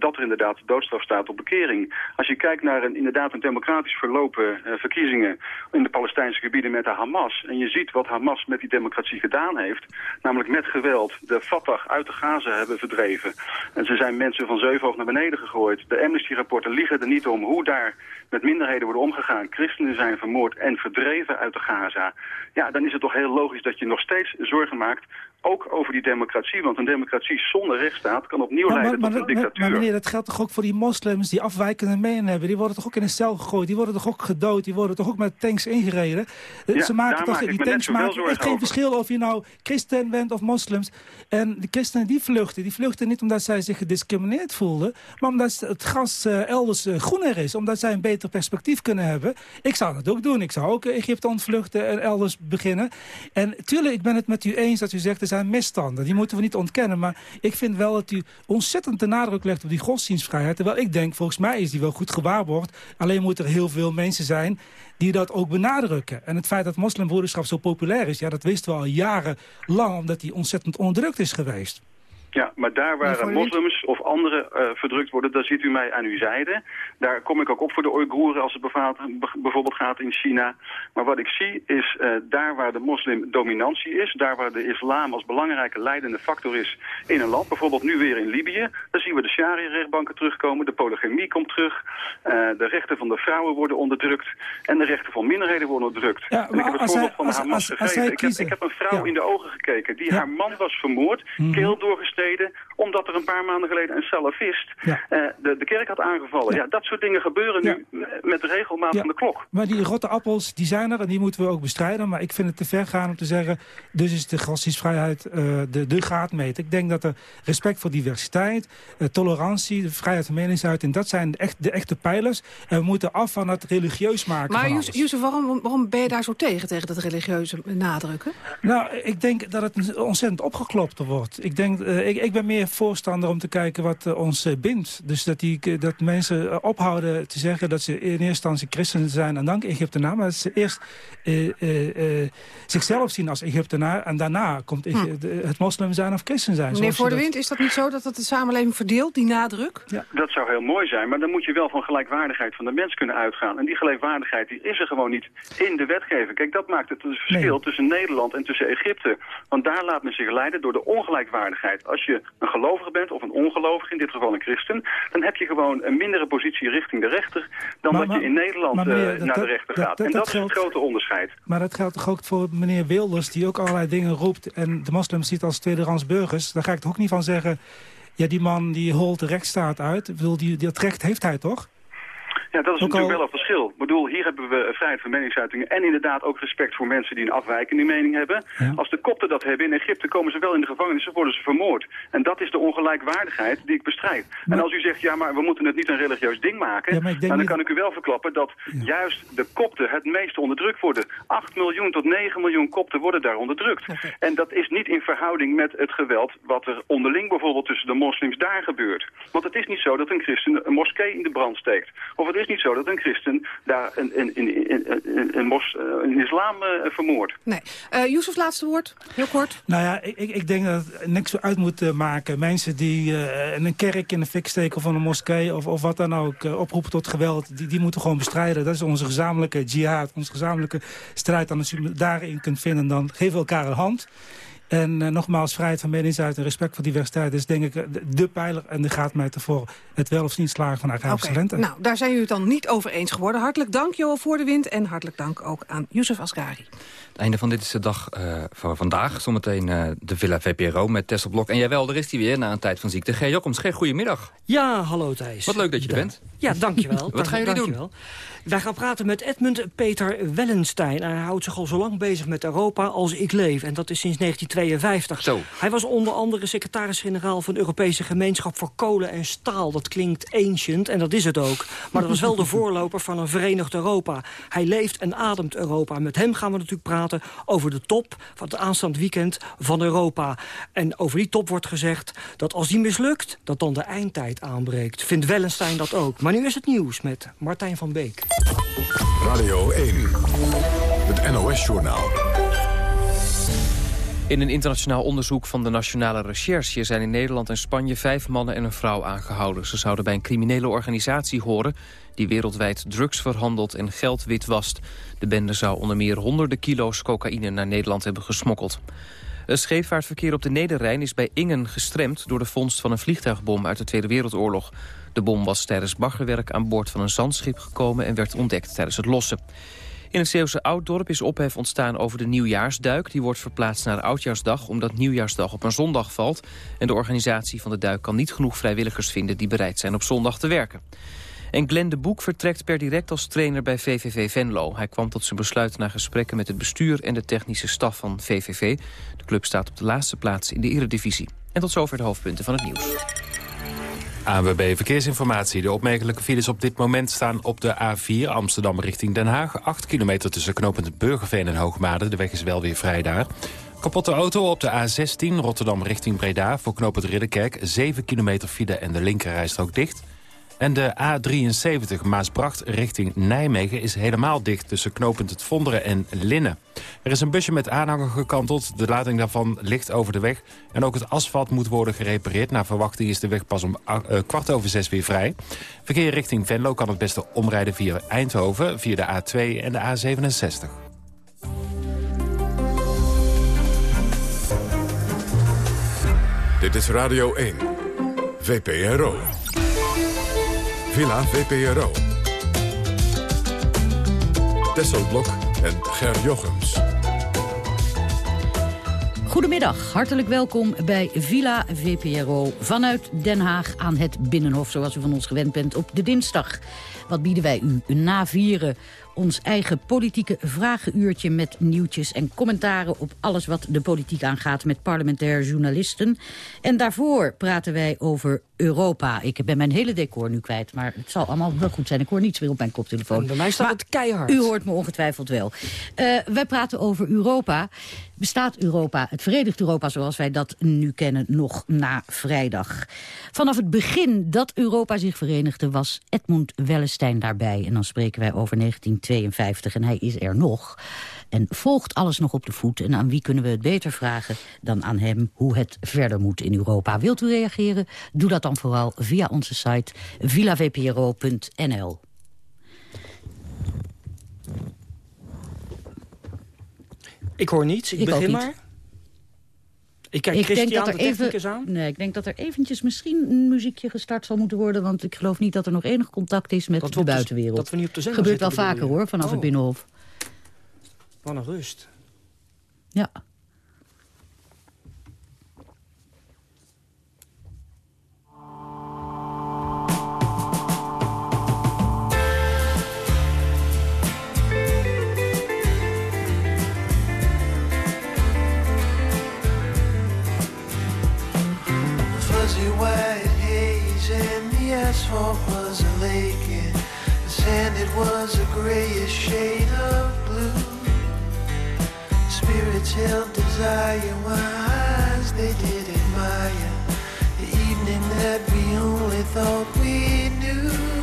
dat er inderdaad doodstraf staat op bekering. Als je kijkt naar een, inderdaad een democratisch verlopen verkiezingen in de Palestijnse gebieden met de Hamas. En je ziet wat Hamas met die democratie gedaan heeft. Namelijk met geweld de Fatah uit de Gaza hebben verdreven. En ze zijn mensen van zeven hoog naar beneden gegooid. De Amnesty-rapporten liegen er niet om hoe daar met minderheden worden omgegaan. Christenen zijn vermoord en verdreven uit de Gaza. Ja, dan is het toch heel logisch dat je nog steeds zorgen maakt ook over die democratie. Want een democratie zonder rechtsstaat kan opnieuw leiden maar, tot een dictatuur. Maar meneer, dat geldt toch ook voor die moslims die afwijkende meningen hebben. Die worden toch ook in een cel gegooid. Die worden toch ook gedood. Die worden toch ook met tanks ingereden. Ja, Ze maken toch, maak die tanks maken echt geen verschil of je nou christen bent of moslims. En de christenen die vluchten. Die vluchten niet omdat zij zich gediscrimineerd voelden. Maar omdat het gas uh, elders uh, groener is. Omdat zij een beter perspectief kunnen hebben. Ik zou dat ook doen. Ik zou ook Egypte ontvluchten en elders beginnen. En tuurlijk, ik ben het met u eens dat u zegt zijn misstanden. Die moeten we niet ontkennen. Maar ik vind wel dat u ontzettend de nadruk legt op die godsdienstvrijheid. Terwijl ik denk, volgens mij is die wel goed gewaarborgd. Alleen moeten er heel veel mensen zijn die dat ook benadrukken. En het feit dat moslimbroederschap zo populair is... ja, dat wisten we al jarenlang, omdat die ontzettend onderdrukt is geweest. Ja, maar daar waar moslims of anderen uh, verdrukt worden, daar ziet u mij aan uw zijde. Daar kom ik ook op voor de Oeigoeren als het bijvoorbeeld gaat in China. Maar wat ik zie is uh, daar waar de moslim dominantie is, daar waar de islam als belangrijke leidende factor is in een land, bijvoorbeeld nu weer in Libië, dan zien we de sharia-rechtbanken terugkomen, de polygamie komt terug, uh, de rechten van de vrouwen worden onderdrukt en de rechten van minderheden worden onderdrukt. Ja, en ik heb het voorbeeld van Hamas als, als, gegeven. Ik heb, ik heb, een vrouw ja. in de ogen gekeken die ja. haar man was vermoord, -hmm. keel doorgestoken omdat er een paar maanden geleden een salafist ja. uh, de, de kerk had aangevallen. Ja. ja. dat soort dingen gebeuren nu met de regelmaat van de klok. Maar die rotte appels, die zijn er en die moeten we ook bestrijden. Maar ik vind het te ver gaan om te zeggen... dus is de godsdienstvrijheid uh, de, de graadmeter. Ik denk dat er respect voor diversiteit, uh, tolerantie... de vrijheid van meningsuiting, dat zijn de, echt, de echte pijlers. En we moeten af van het religieus maken Maar Jozef, waarom, waarom ben je daar zo tegen, tegen dat religieuze nadrukken? Nou, ik denk dat het ontzettend opgeklopt wordt. Ik denk ik, ik, ben meer voorstander om te kijken wat uh, ons uh, bindt. Dus dat, die, dat mensen uh, ophouden te zeggen dat ze in eerste instantie christenen zijn... en dank Egyptenaar, maar dat ze eerst zichzelf zien als Egyptenaar... en daarna komt hm. het moslim zijn of christen zijn. Meneer Voor de Wind, is dat niet zo dat dat de samenleving verdeelt, die nadruk? Ja. Dat zou heel mooi zijn, maar dan moet je wel van gelijkwaardigheid van de mens kunnen uitgaan. En die gelijkwaardigheid die is er gewoon niet in de wetgeving. Kijk, dat maakt het verschil nee. tussen Nederland en tussen Egypte. Want daar laat men zich leiden door de ongelijkwaardigheid als je een gelovige bent of een ongelovige, in dit geval een christen, dan heb je gewoon een mindere positie richting de rechter dan maar, dat je in Nederland meneer, uh, naar de rechter dat, gaat. Dat, en dat, is het grote onderscheid. Maar dat geldt toch ook voor meneer Wilders, die ook allerlei dingen roept en de moslims ziet als tweederangs burgers. Daar ga ik toch ook niet van zeggen, ja die man die holt de rechtsstaat uit. Ik bedoel, die, dat recht heeft hij toch? Ja, dat is ook natuurlijk al... wel een verschil. Ik bedoel, hier hebben we vrijheid van meningsuiting en inderdaad ook respect voor mensen die een afwijkende mening hebben. Ja. Als de kopten dat hebben in Egypte, komen ze wel in de gevangenis en worden ze vermoord. En dat is de ongelijkwaardigheid die ik bestrijd. Maar... En als u zegt, ja, maar we moeten het niet een religieus ding maken, ja, dan niet... kan ik u wel verklappen dat ja. juist de kopten het meest onderdrukt worden. 8 miljoen tot 9 miljoen kopten worden daar onderdrukt. Okay. En dat is niet in verhouding met het geweld wat er onderling bijvoorbeeld tussen de moslims daar gebeurt. Want het is niet zo dat een christen een moskee in de brand steekt. Of het is niet zo dat een christen daar een, een, een, een, een, mos, een islam uh, vermoordt. Nee. Uh, Yusuf, laatste woord. Heel kort. Nou ja, ik, ik denk dat het niks uit moet maken. Mensen die uh, een kerk in de fik steken of een moskee of, of wat dan ook oproepen tot geweld, die, die moeten gewoon bestrijden. Dat is onze gezamenlijke jihad, onze gezamenlijke strijd. En als u daarin kunt vinden, dan geven we elkaar een hand. En uh, nogmaals, vrijheid van meningsuiting en respect voor diversiteit... is denk ik de, de pijler en de graadmeter voor het wel of niet slagen van Arabische okay. lente. Nou, daar zijn jullie het dan niet over eens geworden. Hartelijk dank, Johan Voor de Wind. En hartelijk dank ook aan Youssef Asgari. Het einde van dit is de dag uh, voor vandaag. Zometeen uh, de Villa VPRO met Tessel Blok. En jawel, daar is hij weer na een tijd van ziekte. G. Jochems, G. goedemiddag. Ja, hallo Thijs. Wat leuk dat je er bent. Ja, dankjewel. Wat gaan jullie doen? Wij gaan praten met Edmund Peter Wellenstein. Hij houdt zich al zo lang bezig met Europa als ik leef. En dat is sinds 1992. 1952. Zo. Hij was onder andere secretaris-generaal van de Europese Gemeenschap voor Kolen en Staal. Dat klinkt ancient, en dat is het ook. Maar dat was wel de voorloper van een verenigd Europa. Hij leeft en ademt Europa. Met hem gaan we natuurlijk praten over de top van het aanstaand weekend van Europa. En over die top wordt gezegd dat als die mislukt... dat dan de eindtijd aanbreekt. Vindt Wellenstein dat ook. Maar nu is het nieuws met Martijn van Beek. Radio 1, het NOS-journaal. In een internationaal onderzoek van de Nationale Recherche... zijn in Nederland en Spanje vijf mannen en een vrouw aangehouden. Ze zouden bij een criminele organisatie horen... die wereldwijd drugs verhandelt en geld witwast. De bende zou onder meer honderden kilo's cocaïne naar Nederland hebben gesmokkeld. Het scheepvaartverkeer op de Nederrijn is bij Ingen gestremd... door de vondst van een vliegtuigbom uit de Tweede Wereldoorlog. De bom was tijdens baggerwerk aan boord van een zandschip gekomen... en werd ontdekt tijdens het lossen. In het Zeeuwse Ouddorp is ophef ontstaan over de nieuwjaarsduik. Die wordt verplaatst naar Oudjaarsdag omdat nieuwjaarsdag op een zondag valt. En de organisatie van de duik kan niet genoeg vrijwilligers vinden... die bereid zijn op zondag te werken. En Glenn de Boek vertrekt per direct als trainer bij VVV Venlo. Hij kwam tot zijn besluit na gesprekken met het bestuur en de technische staf van VVV. De club staat op de laatste plaats in de eredivisie. En tot zover de hoofdpunten van het nieuws. ANWB Verkeersinformatie. De opmerkelijke files op dit moment staan op de A4 Amsterdam richting Den Haag. 8 kilometer tussen knooppunt Burgerveen en Hoogmade. De weg is wel weer vrij daar. Kapotte auto op de A16 Rotterdam richting Breda. Voor knooppunt Ridderkerk 7 kilometer file en de linkerrijstrook dicht. En de A73 Maasbracht richting Nijmegen is helemaal dicht... tussen knooppunt Het Vonderen en Linnen. Er is een busje met aanhanger gekanteld. De lading daarvan ligt over de weg. En ook het asfalt moet worden gerepareerd. Naar verwachting is de weg pas om uh, kwart over zes weer vrij. Verkeer richting Venlo kan het beste omrijden via Eindhoven... via de A2 en de A67. Dit is Radio 1, VPRO. Villa VPRO. Tesselblok en Ger Jochems. Goedemiddag, hartelijk welkom bij Villa VPRO vanuit Den Haag aan het Binnenhof, zoals u van ons gewend bent op de dinsdag. Wat bieden wij u na vieren ons eigen politieke vragenuurtje met nieuwtjes en commentaren op alles wat de politiek aangaat met parlementair journalisten. En daarvoor praten wij over Europa. Ik ben mijn hele decor nu kwijt, maar het zal allemaal wel goed zijn. Ik hoor niets meer op mijn koptelefoon. bij mij staat maar het keihard. U hoort me ongetwijfeld wel. Uh, wij praten over Europa. Bestaat Europa, het Verenigd Europa zoals wij dat nu kennen, nog na vrijdag? Vanaf het begin dat Europa zich verenigde was Edmund Wellestein daarbij. En dan spreken wij over 1952 en hij is er nog. En volgt alles nog op de voet. En aan wie kunnen we het beter vragen dan aan hem hoe het verder moet in Europa. Wilt u reageren? Doe dat dan vooral via onze site villavpro.nl. Ik hoor niets, ik, begin maar. Ik kijk Ik denk dat er even, aan. nee, ik denk dat er eventjes misschien een muziekje gestart zal moeten worden. Want ik geloof niet dat er nog enig contact is met Dat de de- buitenwereld. dat we niet op de zender Gebeurt wel zitten, vaker hoor, vanaf het Oh. Binnenhof. Wat een rust. Ja. Asphalt was a lake and the sand it was a grayish shade Spirits desire eyes they did admire the evening that we only thought we knew.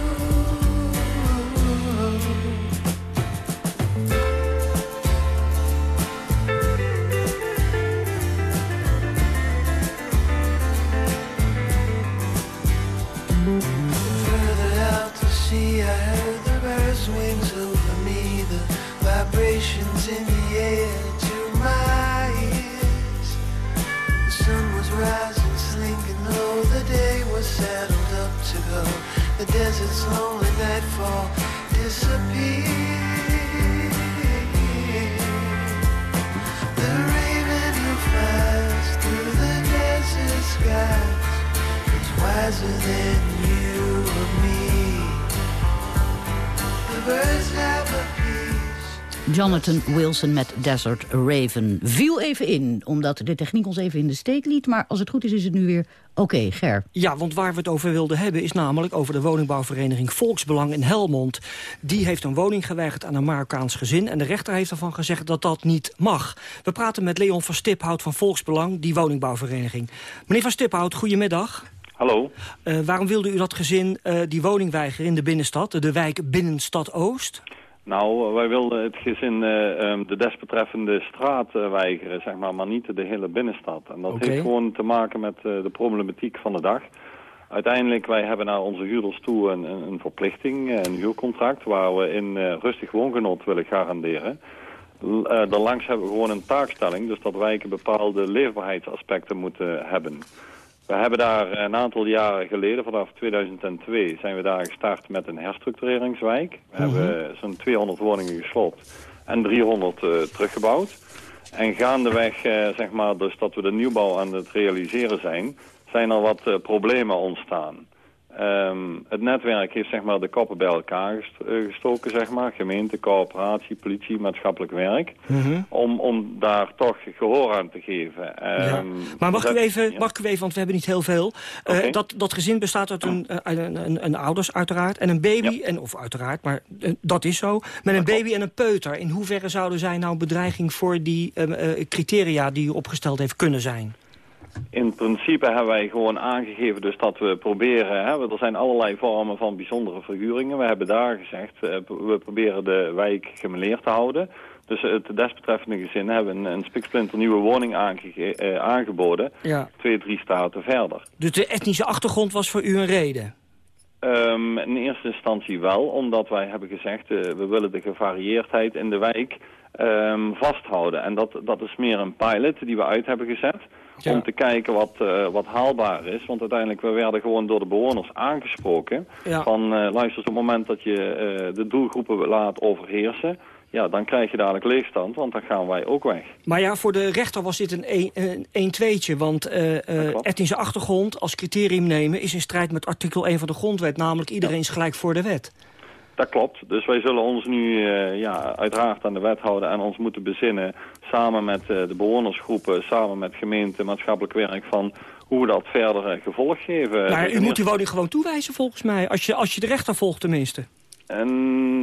The desert's lonely nightfall disappeared. The raven who flies through the desert skies is wiser than you or me. The birds have. Jonathan Wilson met Desert Raven. Viel even in, omdat de techniek ons even in de steek liet. Maar als het goed is, is het nu weer oké, Ger. Ja, want waar we het over wilden hebben is namelijk over de woningbouwvereniging Volksbelang in Helmond. Die heeft een woning geweigerd aan een Marokkaans gezin en de rechter heeft ervan gezegd dat dat niet mag. We praten met Leon van Stiphout van Volksbelang, die woningbouwvereniging. Meneer van Stiphout, goedemiddag. Hallo. Uh, waarom wilde u dat gezin uh, die woning weigeren in de binnenstad, de wijk Binnenstad Oost? Nou, wij wilden het gezin uh, um, de desbetreffende straat weigeren, zeg maar, maar niet de hele binnenstad. En dat heeft gewoon te maken met de problematiek van de dag. Uiteindelijk, wij hebben naar onze huurders toe een, een, verplichting, een huurcontract, waar we in rustig woongenot willen garanderen. Daarlangs hebben we gewoon een taakstelling, dus dat wijken bepaalde leefbaarheidsaspecten moeten hebben. We hebben daar een aantal jaren geleden, vanaf 2002, zijn we daar gestart met een herstructureringswijk. We Mhm. hebben zo'n 200 woningen gesloopt en 300 uh, teruggebouwd. En gaandeweg, uh, zeg maar, dus dat we de nieuwbouw aan het realiseren zijn, zijn er wat uh, problemen ontstaan. Um, het netwerk heeft zeg maar, de koppen bij elkaar gest gestoken, zeg maar. gemeente, coöperatie, politie, maatschappelijk werk. Mm -hmm. om, om daar toch gehoor aan te geven. Ja. Um, maar mag, dat, u even, ja. mag ik u even, want we hebben niet heel veel. Uh, Okay. dat, dat gezin bestaat uit een, uh, een, een, een, ouders uiteraard en een baby. En, of uiteraard, maar uh, dat is zo. Met een baby en een peuter. In hoeverre zouden zij nou bedreiging voor die criteria die u opgesteld heeft kunnen zijn? In principe hebben wij gewoon aangegeven dus dat we proberen... Hè, er zijn allerlei vormen van bijzondere verhuringen. We hebben daar gezegd, uh, we proberen de wijk gemeleerd te houden. Dus het desbetreffende gezin hebben een, een spiksplinter nieuwe woning aange uh, aangeboden. Ja. Twee, drie staten verder. Dus de etnische achtergrond was voor u een reden? Um, in eerste instantie wel, omdat wij hebben gezegd... Uh, we willen de gevarieerdheid in de wijk um, vasthouden. En dat, dat is meer een pilot die we uit hebben gezet... Ja. om te kijken wat, uh, wat haalbaar is. Want uiteindelijk, we werden gewoon door de bewoners aangesproken. Ja. Van, uh, luister, op het moment dat je uh, de doelgroepen laat overheersen... ja, dan krijg je dadelijk leegstand, want dan gaan wij ook weg. Maar ja, voor de rechter was dit een 1-2'tje. Want etnische achtergrond als criterium nemen... is in strijd met artikel 1 van de grondwet. Namelijk iedereen is gelijk voor de wet. Dat klopt. Dus wij zullen ons nu uh, ja, uiteraard aan de wet houden en ons moeten bezinnen... samen met uh, de bewonersgroepen, samen met gemeente, maatschappelijk werk... van hoe we dat verder uh, gevolg geven. Maar u moet uw woning gewoon toewijzen volgens mij, als je, als je de rechter volgt tenminste. En,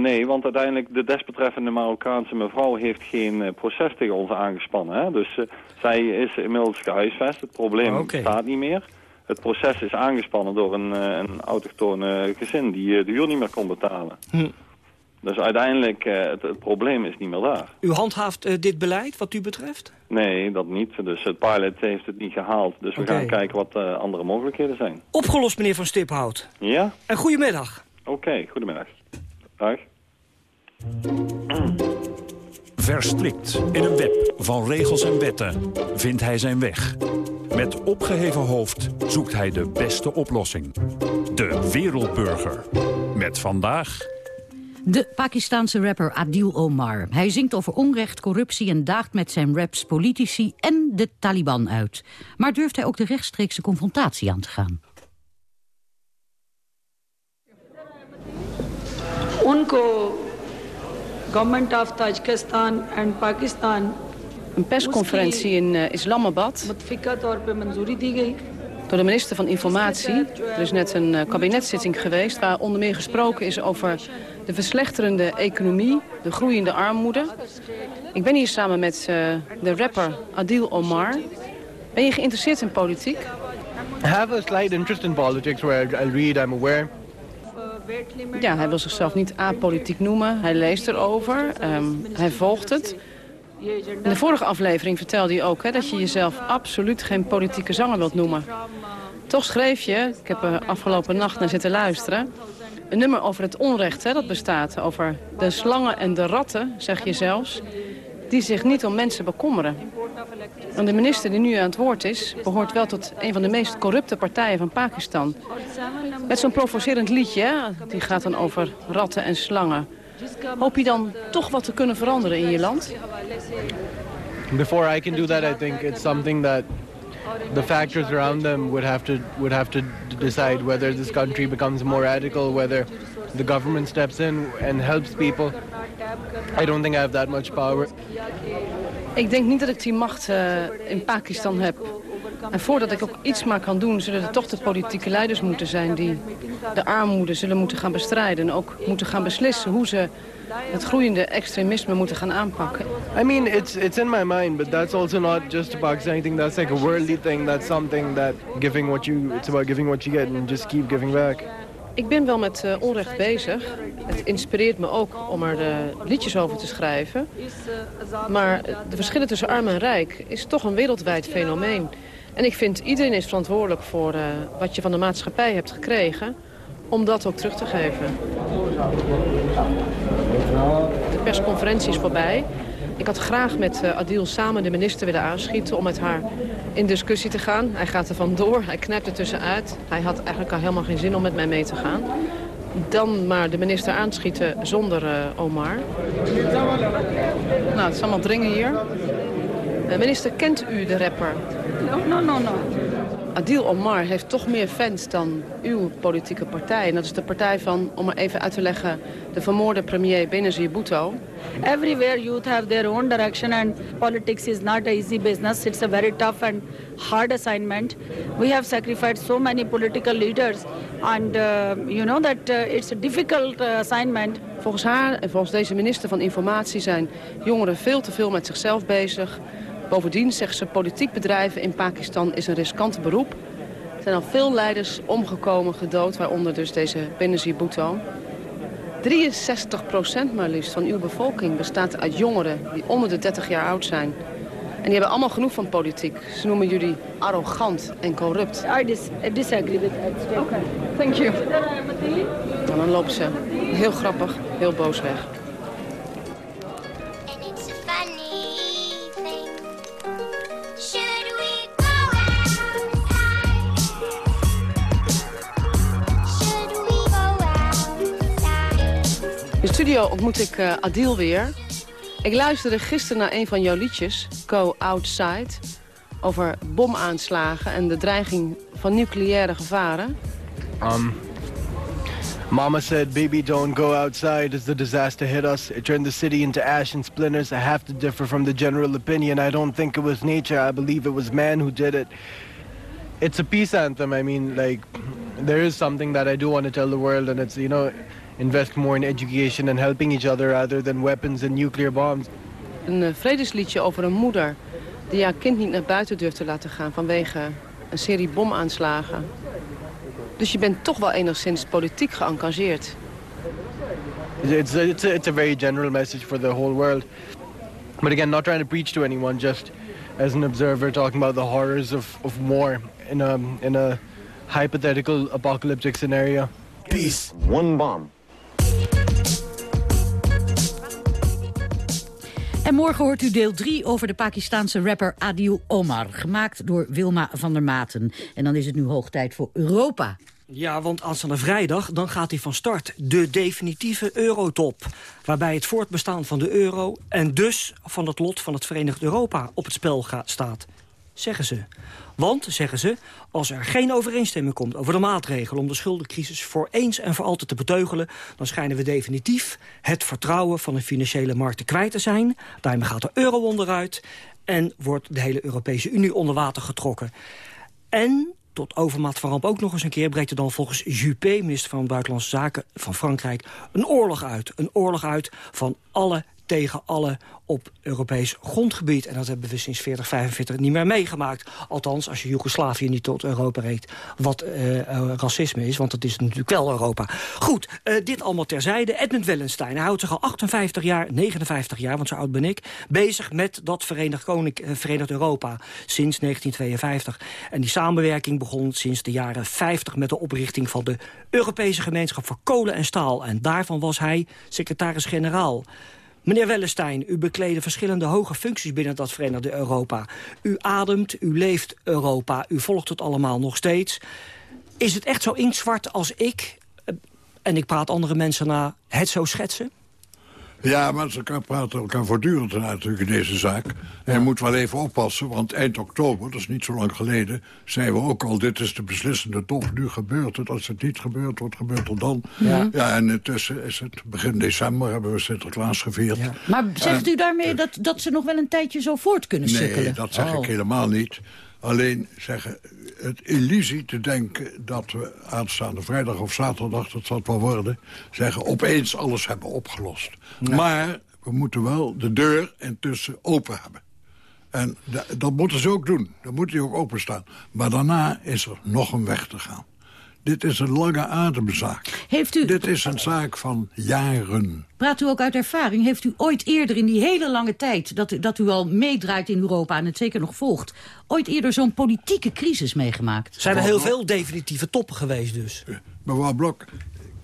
nee, want uiteindelijk de desbetreffende Marokkaanse mevrouw heeft geen proces tegen ons aangespannen. Hè? Dus zij is inmiddels gehuisvest, het probleem okay. bestaat niet meer... Het proces is aangespannen door een, een autochtone gezin die de huur niet meer kon betalen. Hm. Dus uiteindelijk, uh, het, het, probleem is niet meer daar. U handhaaft uh, dit beleid wat u betreft? Nee, dat niet. Dus het pilot heeft het niet gehaald. Dus we okay. gaan kijken wat uh, andere mogelijkheden zijn. Opgelost, meneer Van Stiphout. Ja. En goedemiddag. Oké, okay, goedemiddag. Dag. Verstrikt in een web van regels en wetten vindt hij zijn weg. Met opgeheven hoofd zoekt hij de beste oplossing. De wereldburger. Met vandaag... De Pakistanse rapper Adil Omar. Hij zingt over onrecht, corruptie en daagt met zijn raps politici en de Taliban uit. Maar durft hij ook de rechtstreekse confrontatie aan te gaan? Unko government of Tajikistan and Pakistan een persconferentie in uh, Islamabad door de minister van Informatie. Er is net een uh, kabinetszitting geweest waar onder meer gesproken is over de verslechterende economie, de groeiende armoede. Ik ben hier samen met uh, de rapper Adil Omar. Ben je geïnteresseerd in politiek? I have a slight interest in politics where I read, I'm aware. Ja, hij wil zichzelf niet apolitiek noemen. Hij leest erover, um, hij volgt het. In de vorige aflevering vertelde hij ook hè, dat je jezelf absoluut geen politieke zanger wilt noemen. Toch schreef je, ik heb er afgelopen nacht naar zitten luisteren... een nummer over het onrecht hè, dat bestaat. Over de slangen en de ratten, zeg je zelfs, die zich niet om mensen bekommeren. En de minister die nu aan het woord is... behoort wel tot een van de meest corrupte partijen van Pakistan. Met zo'n provocerend liedje, die gaat dan over ratten en slangen... Hoop je dan toch wat te kunnen veranderen in je land? Before I can do that, I think it's something that the factors around them would have to would have to decide whether this country becomes more radical, whether the government steps in and helps people. I don't think I have that much power. Ik denk niet dat ik die macht uh, in Pakistan heb. En voordat ik ook iets maar kan doen, zullen er toch de politieke leiders moeten zijn... die de armoede zullen moeten gaan bestrijden. En ook moeten gaan beslissen hoe ze het groeiende extremisme moeten gaan aanpakken. I mean, it's, it's in my mind, but that's also not just a Pakistani thing. That's like a worldly thing. That's something that giving what you, it's about giving what you get and just keep giving back. Ik ben wel met uh, onrecht bezig. Het inspireert me ook om er uh, liedjes over te schrijven. Maar de verschillen tussen arm en rijk is toch een wereldwijd fenomeen. En ik vind iedereen is verantwoordelijk voor uh, wat je van de maatschappij hebt gekregen... om dat ook terug te geven. De persconferentie is voorbij. Ik had graag met uh, Adil samen de minister willen aanschieten om met haar in discussie te gaan. Hij gaat er vandoor, hij knijpt er tussenuit. Hij had eigenlijk al helemaal geen zin om met mij mee te gaan. Dan maar de minister aanschieten zonder uh, Omar. Nou, het is allemaal dringen hier. Uh, minister, kent u de rapper? No, no, no, no. Adil Omar heeft toch meer fans dan uw politieke partij. En dat is de partij van, om maar even uit te leggen, de vermoorde premier Benazir Bhutto. Everywhere youth have their own direction and politics is not an easy business. It's a very tough and hard assignment. We have sacrificed so many political leaders and uh, you know that uh, it's a difficult uh, assignment. Volgens haar en volgens deze minister van Informatie zijn jongeren veel te veel met zichzelf bezig. Bovendien zegt ze politiek bedrijven in Pakistan is een riskant beroep. Er zijn al veel leiders omgekomen, gedood, waaronder dus deze Benazir Bhutto. 63 procent maar liefst van uw bevolking bestaat uit jongeren die onder de 30 jaar oud zijn. En die hebben allemaal genoeg van politiek. Ze noemen jullie arrogant en corrupt. I, dis I disagree with that. Oké, okay. thank you. En dan loopt ze heel grappig, heel boos weg. Studio ontmoet ik uh, Adil weer. Ik luisterde gisteren naar een van jouw liedjes, Go Outside... over bomaanslagen en de dreiging van nucleaire gevaren. Um, Mama said, baby, don't go outside as the disaster hit us. It turned the city into ash and splinters. I have to differ from the general opinion. I don't think it was nature. I believe it was man who did it. It's a peace anthem. I mean, like, there is something that I do want to tell the world, and it's, you know, invest more in education and helping each other rather than weapons and nuclear bombs. Een uh, vredesliedje over een moeder die haar kind niet naar buiten durft te laten gaan vanwege een serie bomaanslagen. Dus je bent toch wel enigszins politiek geëngageerd. It's a, it's, a, it's a very general message for the whole world. But again, not trying to preach to anyone, just as an observer talking about the horrors of, of war in a, in a hypothetical apocalyptic scenario. Peace. One bomb. En morgen hoort u deel 3 over de Pakistanse rapper Adil Omar. Gemaakt door Wilma van der Maten. En dan is het nu hoog tijd voor Europa. Ja, want aanstaande vrijdag dan gaat hij van start. De definitieve eurotop. Waarbij het voortbestaan van de euro... en dus van het lot van het Verenigd Europa op het spel gaat, staat. Zeggen ze. Want, zeggen ze, als er geen overeenstemming komt over de maatregelen... om de schuldencrisis voor eens en voor altijd te beteugelen... dan schijnen we definitief het vertrouwen van de financiële markten kwijt te zijn. Daarmee gaat de euro onderuit en wordt de hele Europese Unie onder water getrokken. En tot overmaat van ramp ook nog eens een keer... breekt er dan volgens Juppé, minister van Buitenlandse Zaken van Frankrijk... een oorlog uit. Een oorlog uit van alle tegen alle op Europees grondgebied. En dat hebben we sinds 40, 45 niet meer meegemaakt. Althans, als je Joegoslavië niet tot Europa reed. Wat uh, uh, racisme is, want dat is natuurlijk wel Europa. Goed, uh, dit allemaal terzijde. Edmund Wellenstein, hij houdt zich al 58 jaar, 59 jaar, want zo oud ben ik... bezig met dat Verenigd, Koning, Verenigd Europa sinds 1952. En die samenwerking begon sinds de jaren 50... met de oprichting van de Europese Gemeenschap voor Kolen en Staal. En daarvan was hij secretaris-generaal. Meneer Wellestein, u bekleedde verschillende hoge functies binnen dat Verenigde Europa. U ademt, u leeft Europa, u volgt het allemaal nog steeds. Is het echt zo inktzwart als ik, en ik praat andere mensen na, het zo schetsen? Ja, maar ze elkaar praten elkaar voortdurend natuurlijk in deze zaak. En je moet wel even oppassen, want eind oktober, dat is niet zo lang geleden... zeiden we ook al, dit is de beslissende top, nu gebeurt het. Als het niet gebeurt, wat gebeurt er dan? Ja. ja en intussen is het begin december, hebben we Sinterklaas gevierd. Maar zegt En- u daarmee dat, dat ze nog wel een tijdje zo voort kunnen sukkelen? Nee, dat zeg Oh. ik helemaal niet. Alleen zeggen, het illusie te denken dat we aanstaande vrijdag of zaterdag, dat zal het wel worden, zeggen opeens alles hebben opgelost. Maar we moeten wel de deur intussen open hebben. En da- dat moeten ze ook doen. Dat moet die ook openstaan. Maar daarna is er nog een weg te gaan. Dit is een lange ademzaak. Heeft u... Dit is een zaak van jaren. Praat u ook uit ervaring? Heeft u ooit eerder in die hele lange tijd... dat, u- dat u al meedraait in Europa en het zeker nog volgt... ooit eerder zo'n politieke crisis meegemaakt? Zijn er heel veel definitieve toppen geweest dus? Mevrouw Blok,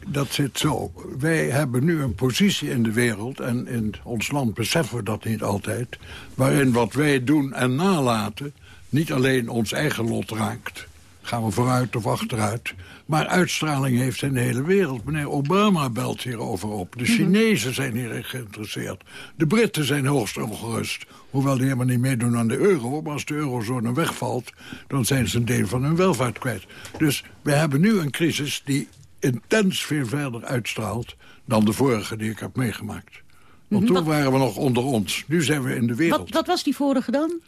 dat zit zo. Wij hebben nu een positie in de wereld... en in ons land beseffen we dat niet altijd... waarin wat wij doen en nalaten... niet alleen ons eigen lot raakt... gaan we vooruit of achteruit... maar uitstraling heeft in de hele wereld. Meneer Obama belt hierover op. De Chinezen zijn hierin geïnteresseerd. De Britten zijn hoogst ongerust. Hoewel die helemaal niet meedoen aan de euro. Maar als de eurozone wegvalt, dan zijn ze een deel van hun welvaart kwijt. Dus we hebben nu een crisis die intens veel verder uitstraalt... dan de vorige die ik heb meegemaakt. Want Mhm, toen waren we nog onder ons. Nu zijn we in de wereld. Wat, wat was die vorige dan?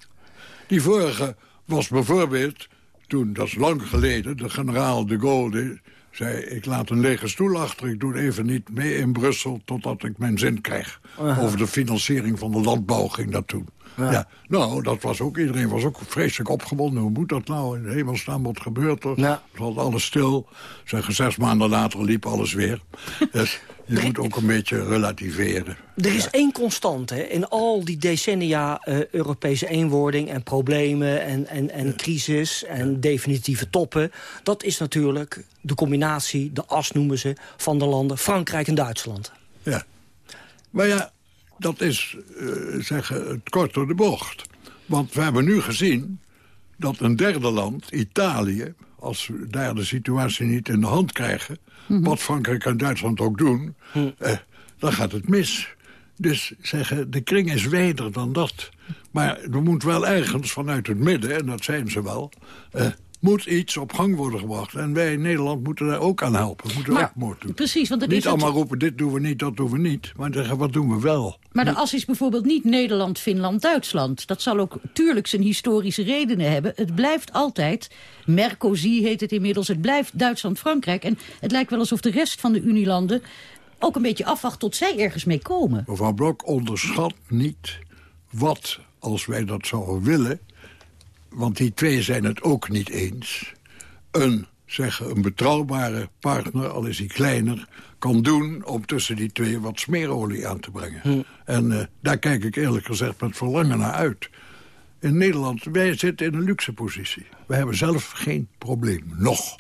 Die vorige was bijvoorbeeld, toen, dat is lang geleden... de generaal de Gaulle zei... ik laat een lege stoel achter, ik doe even niet mee in Brussel... totdat ik mijn zin krijg. Over de financiering van de landbouw ging dat toen. Ja. Nou, dat was ook, iedereen was ook vreselijk opgewonden. Hoe moet dat nou? In de hemelsnaam, wat gebeurt er? Ja. valt alles stil. Zeggen, zes maanden later liep alles weer. dus je moet ook een beetje relativeren. Er is één constante in al die decennia eh, Europese eenwording en problemen en, en, en crisis en definitieve toppen. Dat is natuurlijk de combinatie, de as noemen ze, van de landen Frankrijk en Duitsland. Ja. Maar ja, dat is eh, zeggen, het kort door de bocht. Want we hebben nu gezien dat een derde land, Italië... als we daar de situatie niet in de hand krijgen... wat Frankrijk en Duitsland ook doen, eh, dan gaat het mis. Dus zeggen, de kring is wijder dan dat. Maar er moet wel ergens vanuit het midden, en dat zijn ze wel... eh, moet iets op gang worden gebracht. En wij in Nederland moeten daar ook aan helpen. We moeten Maar- ook moord doen. Precies, want Niet het- allemaal roepen, dit doen we niet, dat doen we niet. Maar zeggen, wat doen we wel? Maar de as is bijvoorbeeld niet Nederland, Finland, Duitsland. Dat zal ook tuurlijk zijn historische redenen hebben. Het blijft altijd, Mercosur heet het inmiddels, het blijft Duitsland, Frankrijk. En het lijkt wel alsof de rest van de Unielanden ook een beetje afwacht tot zij ergens mee komen. Mevrouw Blok onderschat niet wat, als wij dat zouden willen... want die twee zijn het ook niet eens... een, zeggen, een betrouwbare partner, al is hij kleiner... kan doen om tussen die twee wat smeerolie aan te brengen. En eh, daar kijk ik eerlijk gezegd met verlangen naar uit. In Nederland, wij zitten in een luxe positie. We hebben zelf geen probleem, nog.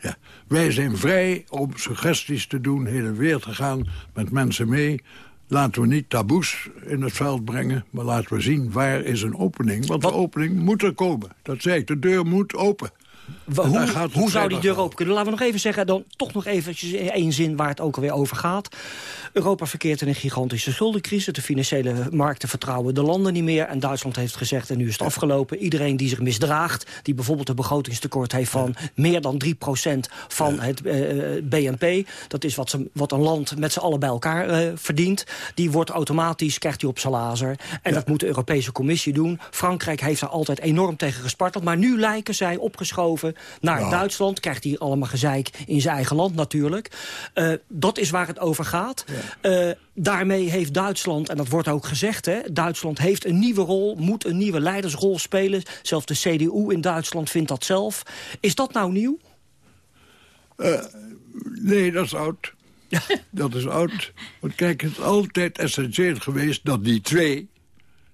Ja. Wij zijn vrij om suggesties te doen, heen en weer te gaan met mensen mee. Laten we niet taboes in het veld brengen, maar laten we zien waar is een opening. Want de opening moet er komen. Dat zei ik, de deur moet open. Hoe, hoe zou die deur open kunnen? Laten we nog even zeggen, dan toch nog eventjes in één zin waar het ook alweer over gaat. Europa verkeert in een gigantische schuldencrisis. De financiële markten vertrouwen de landen niet meer. En Duitsland heeft gezegd, en nu is het afgelopen... iedereen die zich misdraagt, die bijvoorbeeld een begrotingstekort heeft... van meer dan 3% van het eh, BNP... dat is wat, ze, wat een land met z'n allen bij elkaar eh, verdient... die wordt automatisch, krijgt hij op zijn lazer. En dat moet de Europese Commissie doen. Frankrijk heeft daar altijd enorm tegen gesparteld. Maar nu lijken zij opgeschoven naar Nou. Duitsland. Krijgt hij allemaal gezeik in zijn eigen land natuurlijk. Eh, dat is waar het over gaat. Eh, daarmee heeft Duitsland, en dat wordt ook gezegd... Hè, Duitsland heeft een nieuwe rol, moet een nieuwe leidersrol spelen. Zelfs de CDU in Duitsland vindt dat zelf. Is dat nou nieuw? Eh, nee, dat is oud. dat is oud. Want kijk, het is altijd essentieel geweest dat die twee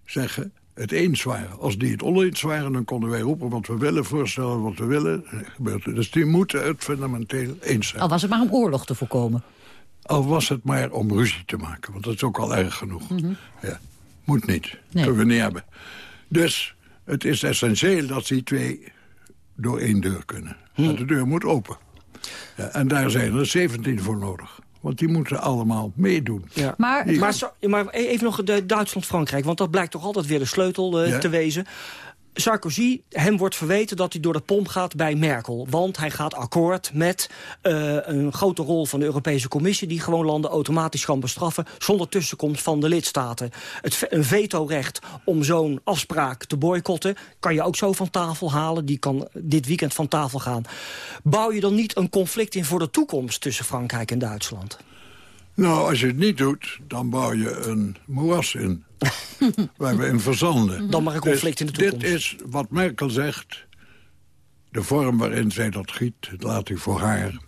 zeggen het eens waren. Als die het oneens waren, dan konden wij roepen wat we willen, voorstellen wat we willen. Gebeurt. Dus die moeten het fundamenteel eens zijn. Al was het maar om oorlog te voorkomen. Al was het maar om ruzie te maken, want dat is ook al erg genoeg. Ja, moet niet. Nee. Kunnen we niet hebben. Dus het is essentieel dat die twee door één deur kunnen. Maar de deur moet open. Ja, en daar zijn er 17 voor nodig. Want die moeten allemaal meedoen. Ja. Maar- maar, zo- maar even nog de Duitsland-Frankrijk, want dat blijkt toch altijd weer de sleutel eh, Ja. te wezen. Sarkozy, hem wordt verweten dat hij door de pomp gaat bij Merkel. Want hij gaat akkoord met eh, een grote rol van de Europese Commissie... die gewoon landen automatisch kan bestraffen... zonder tussenkomst van de lidstaten. Het, een vetorecht om zo'n afspraak te boycotten... kan je ook zo van tafel halen. Die kan dit weekend van tafel gaan. Bouw je dan niet een conflict in voor de toekomst... tussen Frankrijk en Duitsland? Nou, als je het niet doet, dan bouw je een moeras in. waar we in verzanden. Dan maar een conflict in de Dus toekomst. Dit is wat Merkel zegt. De vorm waarin zij dat giet, dat laat u voor haar.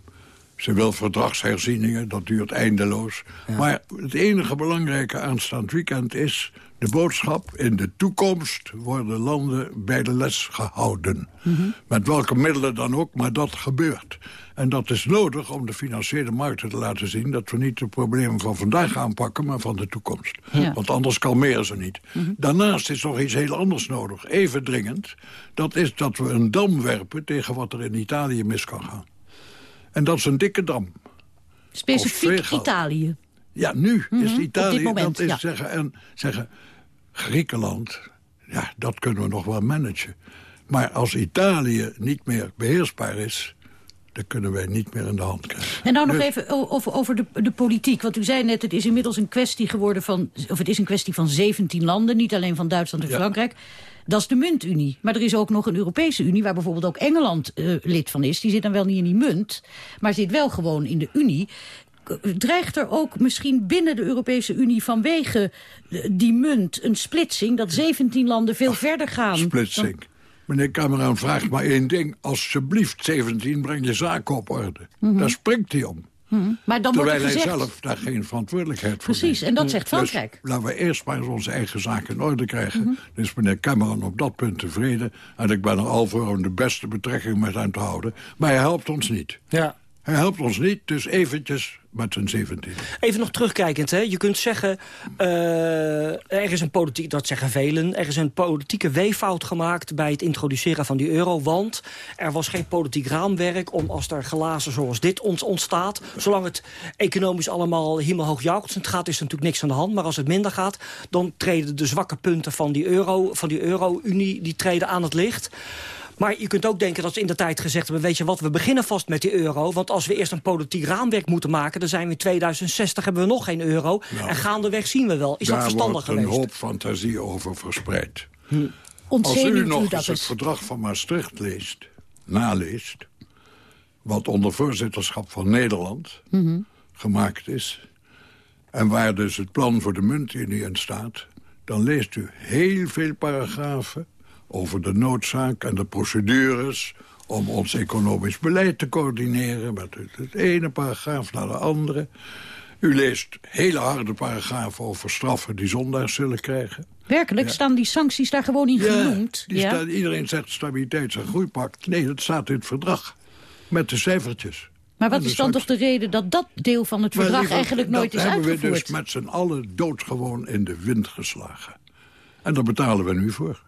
Ze wil verdragsherzieningen, dat duurt eindeloos. Maar het enige belangrijke aanstaand weekend is... de boodschap, in de toekomst worden landen bij de les gehouden. Met welke middelen dan ook, maar dat gebeurt. En dat is nodig om de financiële markten te laten zien... dat we niet de problemen van vandaag aanpakken, maar van de toekomst. Ja. Want anders kalmeren ze niet. Daarnaast is nog iets heel anders nodig, even dringend. Dat is dat we een dam werpen tegen wat er in Italië mis kan gaan. En dat is een dikke dam. Specifiek. Italië. Ja, nu Mhm, is op Italië, dit moment, dat is ja. zeggen, en zeggen, Griekenland, ja, dat kunnen we nog wel managen. Maar als Italië niet meer beheersbaar is, dan kunnen wij niet meer in de hand krijgen. En nou nog Dus- even over, over de, de politiek. Want u zei net, het is inmiddels een kwestie geworden van... of het is een kwestie van 17 landen, niet alleen van Duitsland en Ja. Frankrijk. Dat is de muntunie. Maar er is ook nog een Europese Unie... waar bijvoorbeeld ook Engeland eh, lid van is. Die zit dan wel niet in die munt, maar zit wel gewoon in de Unie. Dreigt er ook misschien binnen de Europese Unie vanwege eh, die munt een splitsing... dat 17 landen veel verder gaan? Splitsing. Meneer Cameron vraagt maar één ding. Alsjeblieft, 17, breng je zaken op orde. Mhm. Daar springt hij om. Mhm. Maar dan wordt Terwijl er gezegd... hij zelf daar geen verantwoordelijkheid voor Precies, en dat zegt Dus Frankrijk. laten we eerst maar eens onze eigen zaken in orde krijgen. Dan is meneer Cameron op dat punt tevreden. En ik ben er al voor om de beste betrekking met hem te houden. Maar hij helpt ons niet. Ja. Hij helpt ons niet, dus eventjes met zijn 17. Even nog terugkijkend, hè. je kunt zeggen... eh, er is een politiek, dat zeggen velen... er is een politieke weeffout gemaakt bij het introduceren van die euro... want er was geen politiek raamwerk om als er glazen zoals dit ons ontstaat... zolang het economisch allemaal hemelhoog jauchzend gaat... is er natuurlijk niks aan de hand, maar als het minder gaat... dan treden de zwakke punten van die euro, van die euro-unie die treden aan het licht... Maar je kunt ook denken dat ze in de tijd gezegd hebben... weet je wat, we beginnen vast met die euro. Want als we eerst een politiek raamwerk moeten maken... dan zijn we in 2060, hebben we nog geen euro. En gaandeweg zien we wel. Is dat Daar verstandig wordt geweest? een hoop fantasie over verspreid. Als Ontzenuwt u u nog eens het verdrag van Maastricht leest, naleest... wat onder voorzitterschap van Nederland Mhm. gemaakt is... en waar dus het plan voor de muntunie in staat... dan leest u heel veel paragrafen over de noodzaak en de procedures... om ons economisch beleid te coördineren... met het, ene paragraaf naar de andere. U leest hele harde paragrafen over straffen die zondags zullen krijgen. Werkelijk, Ja. staan die sancties daar gewoon in genoemd? Die iedereen zegt stabiliteits- en groeipact. Nee, dat staat in het verdrag. Met de cijfertjes. Maar wat is dan toch de reden dat dat deel van het verdrag eigenlijk nooit is Dat hebben we uitgevoerd? dus met z'n allen doodgewoon in de wind geslagen. En daar betalen we nu voor.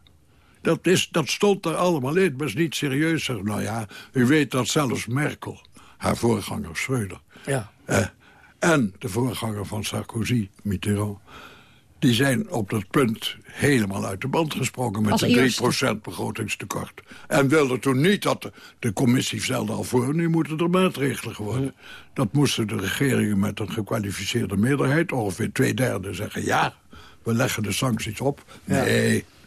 Dat, is, dat stond er allemaal in. Maar is niet serieus. Zeg, nou ja, u weet dat zelfs Merkel, haar voorganger Schreuder... Ja. eh, en de voorganger van Sarkozy, Mitterrand... die zijn op dat punt helemaal uit de band gesprongen... met een eerste. 3% begrotingstekort. En wilden toen niet dat de, de commissie stelde al voor... nu moeten er maatregelen worden. Dat moesten de regeringen met een gekwalificeerde meerderheid... ongeveer twee derde zeggen... ja, we leggen de sancties op. Ja.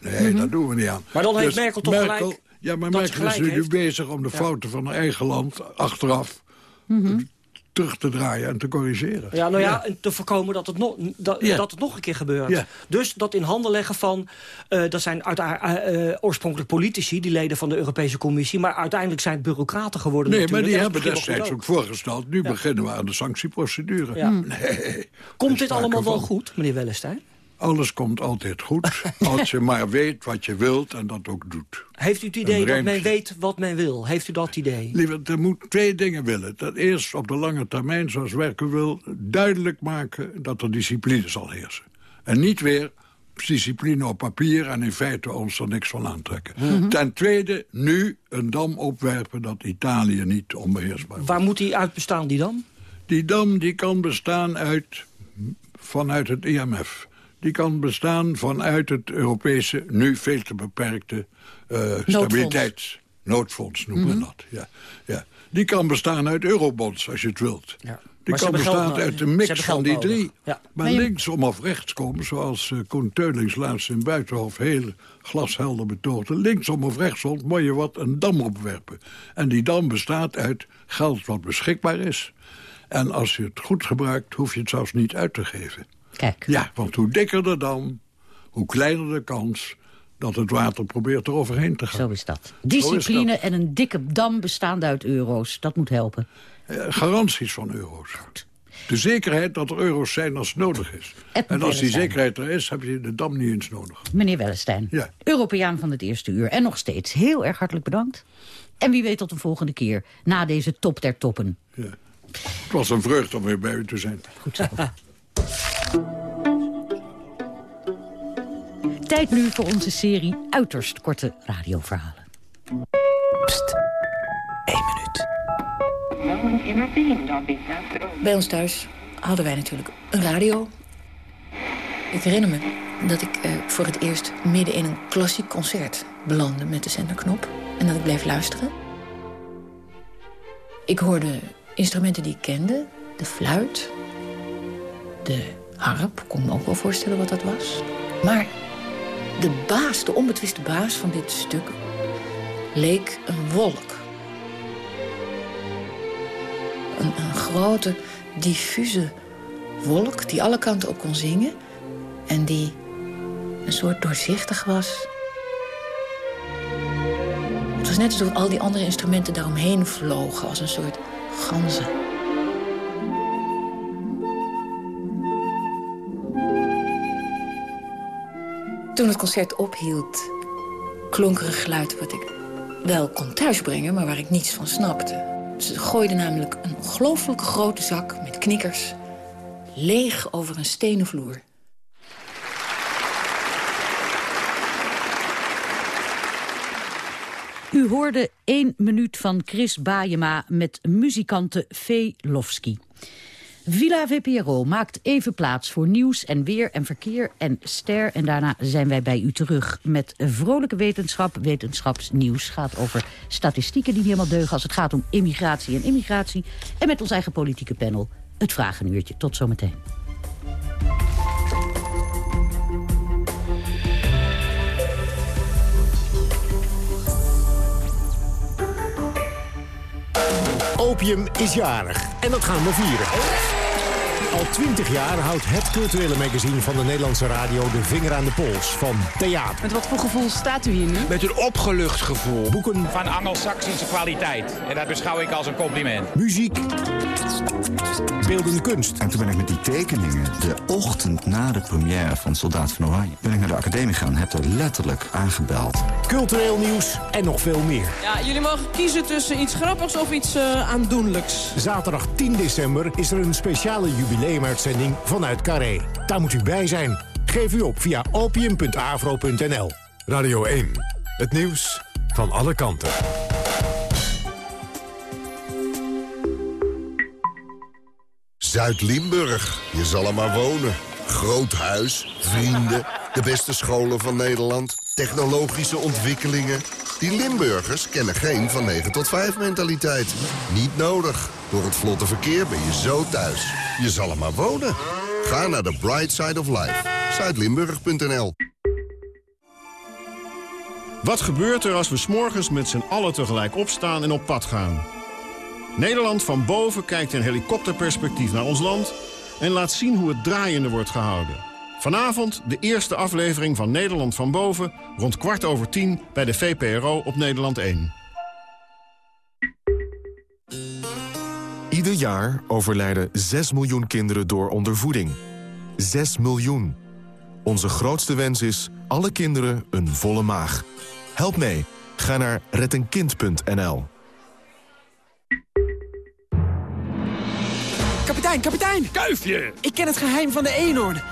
Nee, Mhm. dat doen we niet aan. Maar dan heeft Merkel toch gelijk Ja, maar Merkel is nu heeft. bezig om de Ja. fouten van haar eigen land... achteraf Mhm. terug te draaien en te corrigeren. Ja, nou ja, en te voorkomen dat het, nog dat, dat het nog een keer gebeurt. Ja. Dus dat in handen leggen van... eh, dat zijn uit, eh, eh, oorspronkelijk politici, die leden van de Europese Commissie... maar uiteindelijk zijn het bureaucraten geworden Nee, maar die hebben destijds ook voorgesteld. Nu beginnen we aan de sanctieprocedure. Ja. Nee. Komt dit allemaal wel goed, meneer Wellestein? Alles komt altijd goed, als je maar weet wat je wilt en dat ook doet. Heeft u het idee dat men weet wat men wil? Heeft u dat idee? Liever, er moet twee dingen willen. Dat eerst op de lange termijn, zoals werken wil, duidelijk maken dat er discipline zal heersen. En niet weer discipline op papier en in feite ons er niks van aantrekken. Mhm. Ten tweede, nu een dam opwerpen dat Italië niet onbeheersbaar wordt. Waar moet die uit bestaan, die dan? Die dam die kan bestaan uit, vanuit het IMF. Die kan bestaan vanuit het Europese, nu veel te beperkte uh, stabiliteits... Noodfonds noemen we dat, ja. ja. Die kan bestaan uit eurobonds, als je het wilt. Ja. Die kan bestaan uit de mix van die drie. Ja. Maar, maar linksom of rechtsom, zoals uh, Koen Teulings laatst in Buitenhof... heel glashelder betoogde, linksom of rechtsom moet je wat een dam opwerpen. En die dam bestaat uit geld wat beschikbaar is. En als je het goed gebruikt, hoef je het zelfs niet uit te geven. Kijk. Ja, want hoe dikker de dam, hoe kleiner de kans dat het water probeert er overheen te gaan. Zo is dat. Discipline en een dikke dam bestaande uit euro's. Dat moet helpen. Eh, garanties van euro's. De zekerheid dat er euro's zijn als het nodig is. En als die zekerheid er is, heb je de dam niet eens nodig. Meneer Wellestein, ja. Europeaan van het eerste uur. En nog steeds heel erg hartelijk bedankt. En wie weet tot een volgende keer, na deze top der toppen. Ja. Het was een vreugde om weer bij u te zijn. Goed zo. Tijd nu voor onze serie uiterst korte radioverhalen. Pst, één minuut. Bij ons thuis hadden wij natuurlijk een radio. Ik herinner me dat ik eh, voor het eerst midden in een klassiek concert belandde met de zenderknop. En dat ik bleef luisteren. Ik hoorde instrumenten die ik kende. De fluit, de harp, kon me ook wel voorstellen wat dat was. Maar de baas, de onbetwiste baas van dit stuk, leek een wolk. Een, een grote, diffuse wolk die alle kanten op kon zingen... en die een soort doorzichtig was. Het was net alsof al die andere instrumenten daaromheen vlogen... als een soort ganzen. Toen het concert ophield, klonk er een geluid wat ik wel kon thuisbrengen... maar waar ik niets van snapte. Ze gooiden namelijk een ongelooflijk grote zak met knikkers... leeg over een stenen vloer. U hoorde één minuut van Chris Baayema met muzikante Vee Lofsky. Villa VPRO maakt even plaats voor nieuws en weer en verkeer en ster. En daarna zijn wij bij u terug met vrolijke wetenschap. Wetenschapsnieuws gaat over statistieken die helemaal deugen... als het gaat om immigratie en immigratie. En met ons eigen politieke panel het Vragenuurtje. Tot zometeen. Opium is jarig en dat gaan we vieren. Al twintig jaar houdt het culturele magazine van de Nederlandse radio de vinger aan de pols van theater. Met wat voor gevoel staat u hier nu? Met een opgelucht gevoel. Boeken van Angelsaksische kwaliteit. En dat beschouw ik als een compliment. Muziek. Beeldende kunst. En toen ben ik met die tekeningen, de ochtend na de première van Soldaat van Oranje... ben ik naar de academie gegaan en heb er letterlijk aangebeld. Cultureel nieuws en nog veel meer. Ja, jullie mogen kiezen tussen iets grappigs of iets uh, aandoenlijks. Zaterdag 10 december is er een speciale jubileum jubileumuitzending vanuit Carré. Daar moet u bij zijn. Geef u op via opium.avro.nl. Radio 1. Het nieuws van alle kanten. Zuid-Limburg. Je zal er maar wonen. Groot huis, vrienden, de beste scholen van Nederland, technologische ontwikkelingen. Die Limburgers kennen geen van 9 tot 5 mentaliteit. Niet nodig. Door het vlotte verkeer ben je zo thuis. Je zal er maar wonen. Ga naar de Bright Side of Life. Zuidlimburg.nl Wat gebeurt er als we s'morgens met z'n allen tegelijk opstaan en op pad gaan? Nederland van boven kijkt in helikopterperspectief naar ons land... en laat zien hoe het draaiende wordt gehouden. Vanavond de eerste aflevering van Nederland van boven... rond kwart over tien bij de VPRO op Nederland 1. Ieder jaar overlijden 6 miljoen kinderen door ondervoeding. 6 miljoen. Onze grootste wens is alle kinderen een volle maag. Help mee. Ga naar rettenkind.nl. Kapitein, kapitein! Kuifje! Ik ken het geheim van de eenhoorn.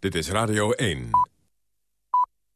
Dit is Radio 1.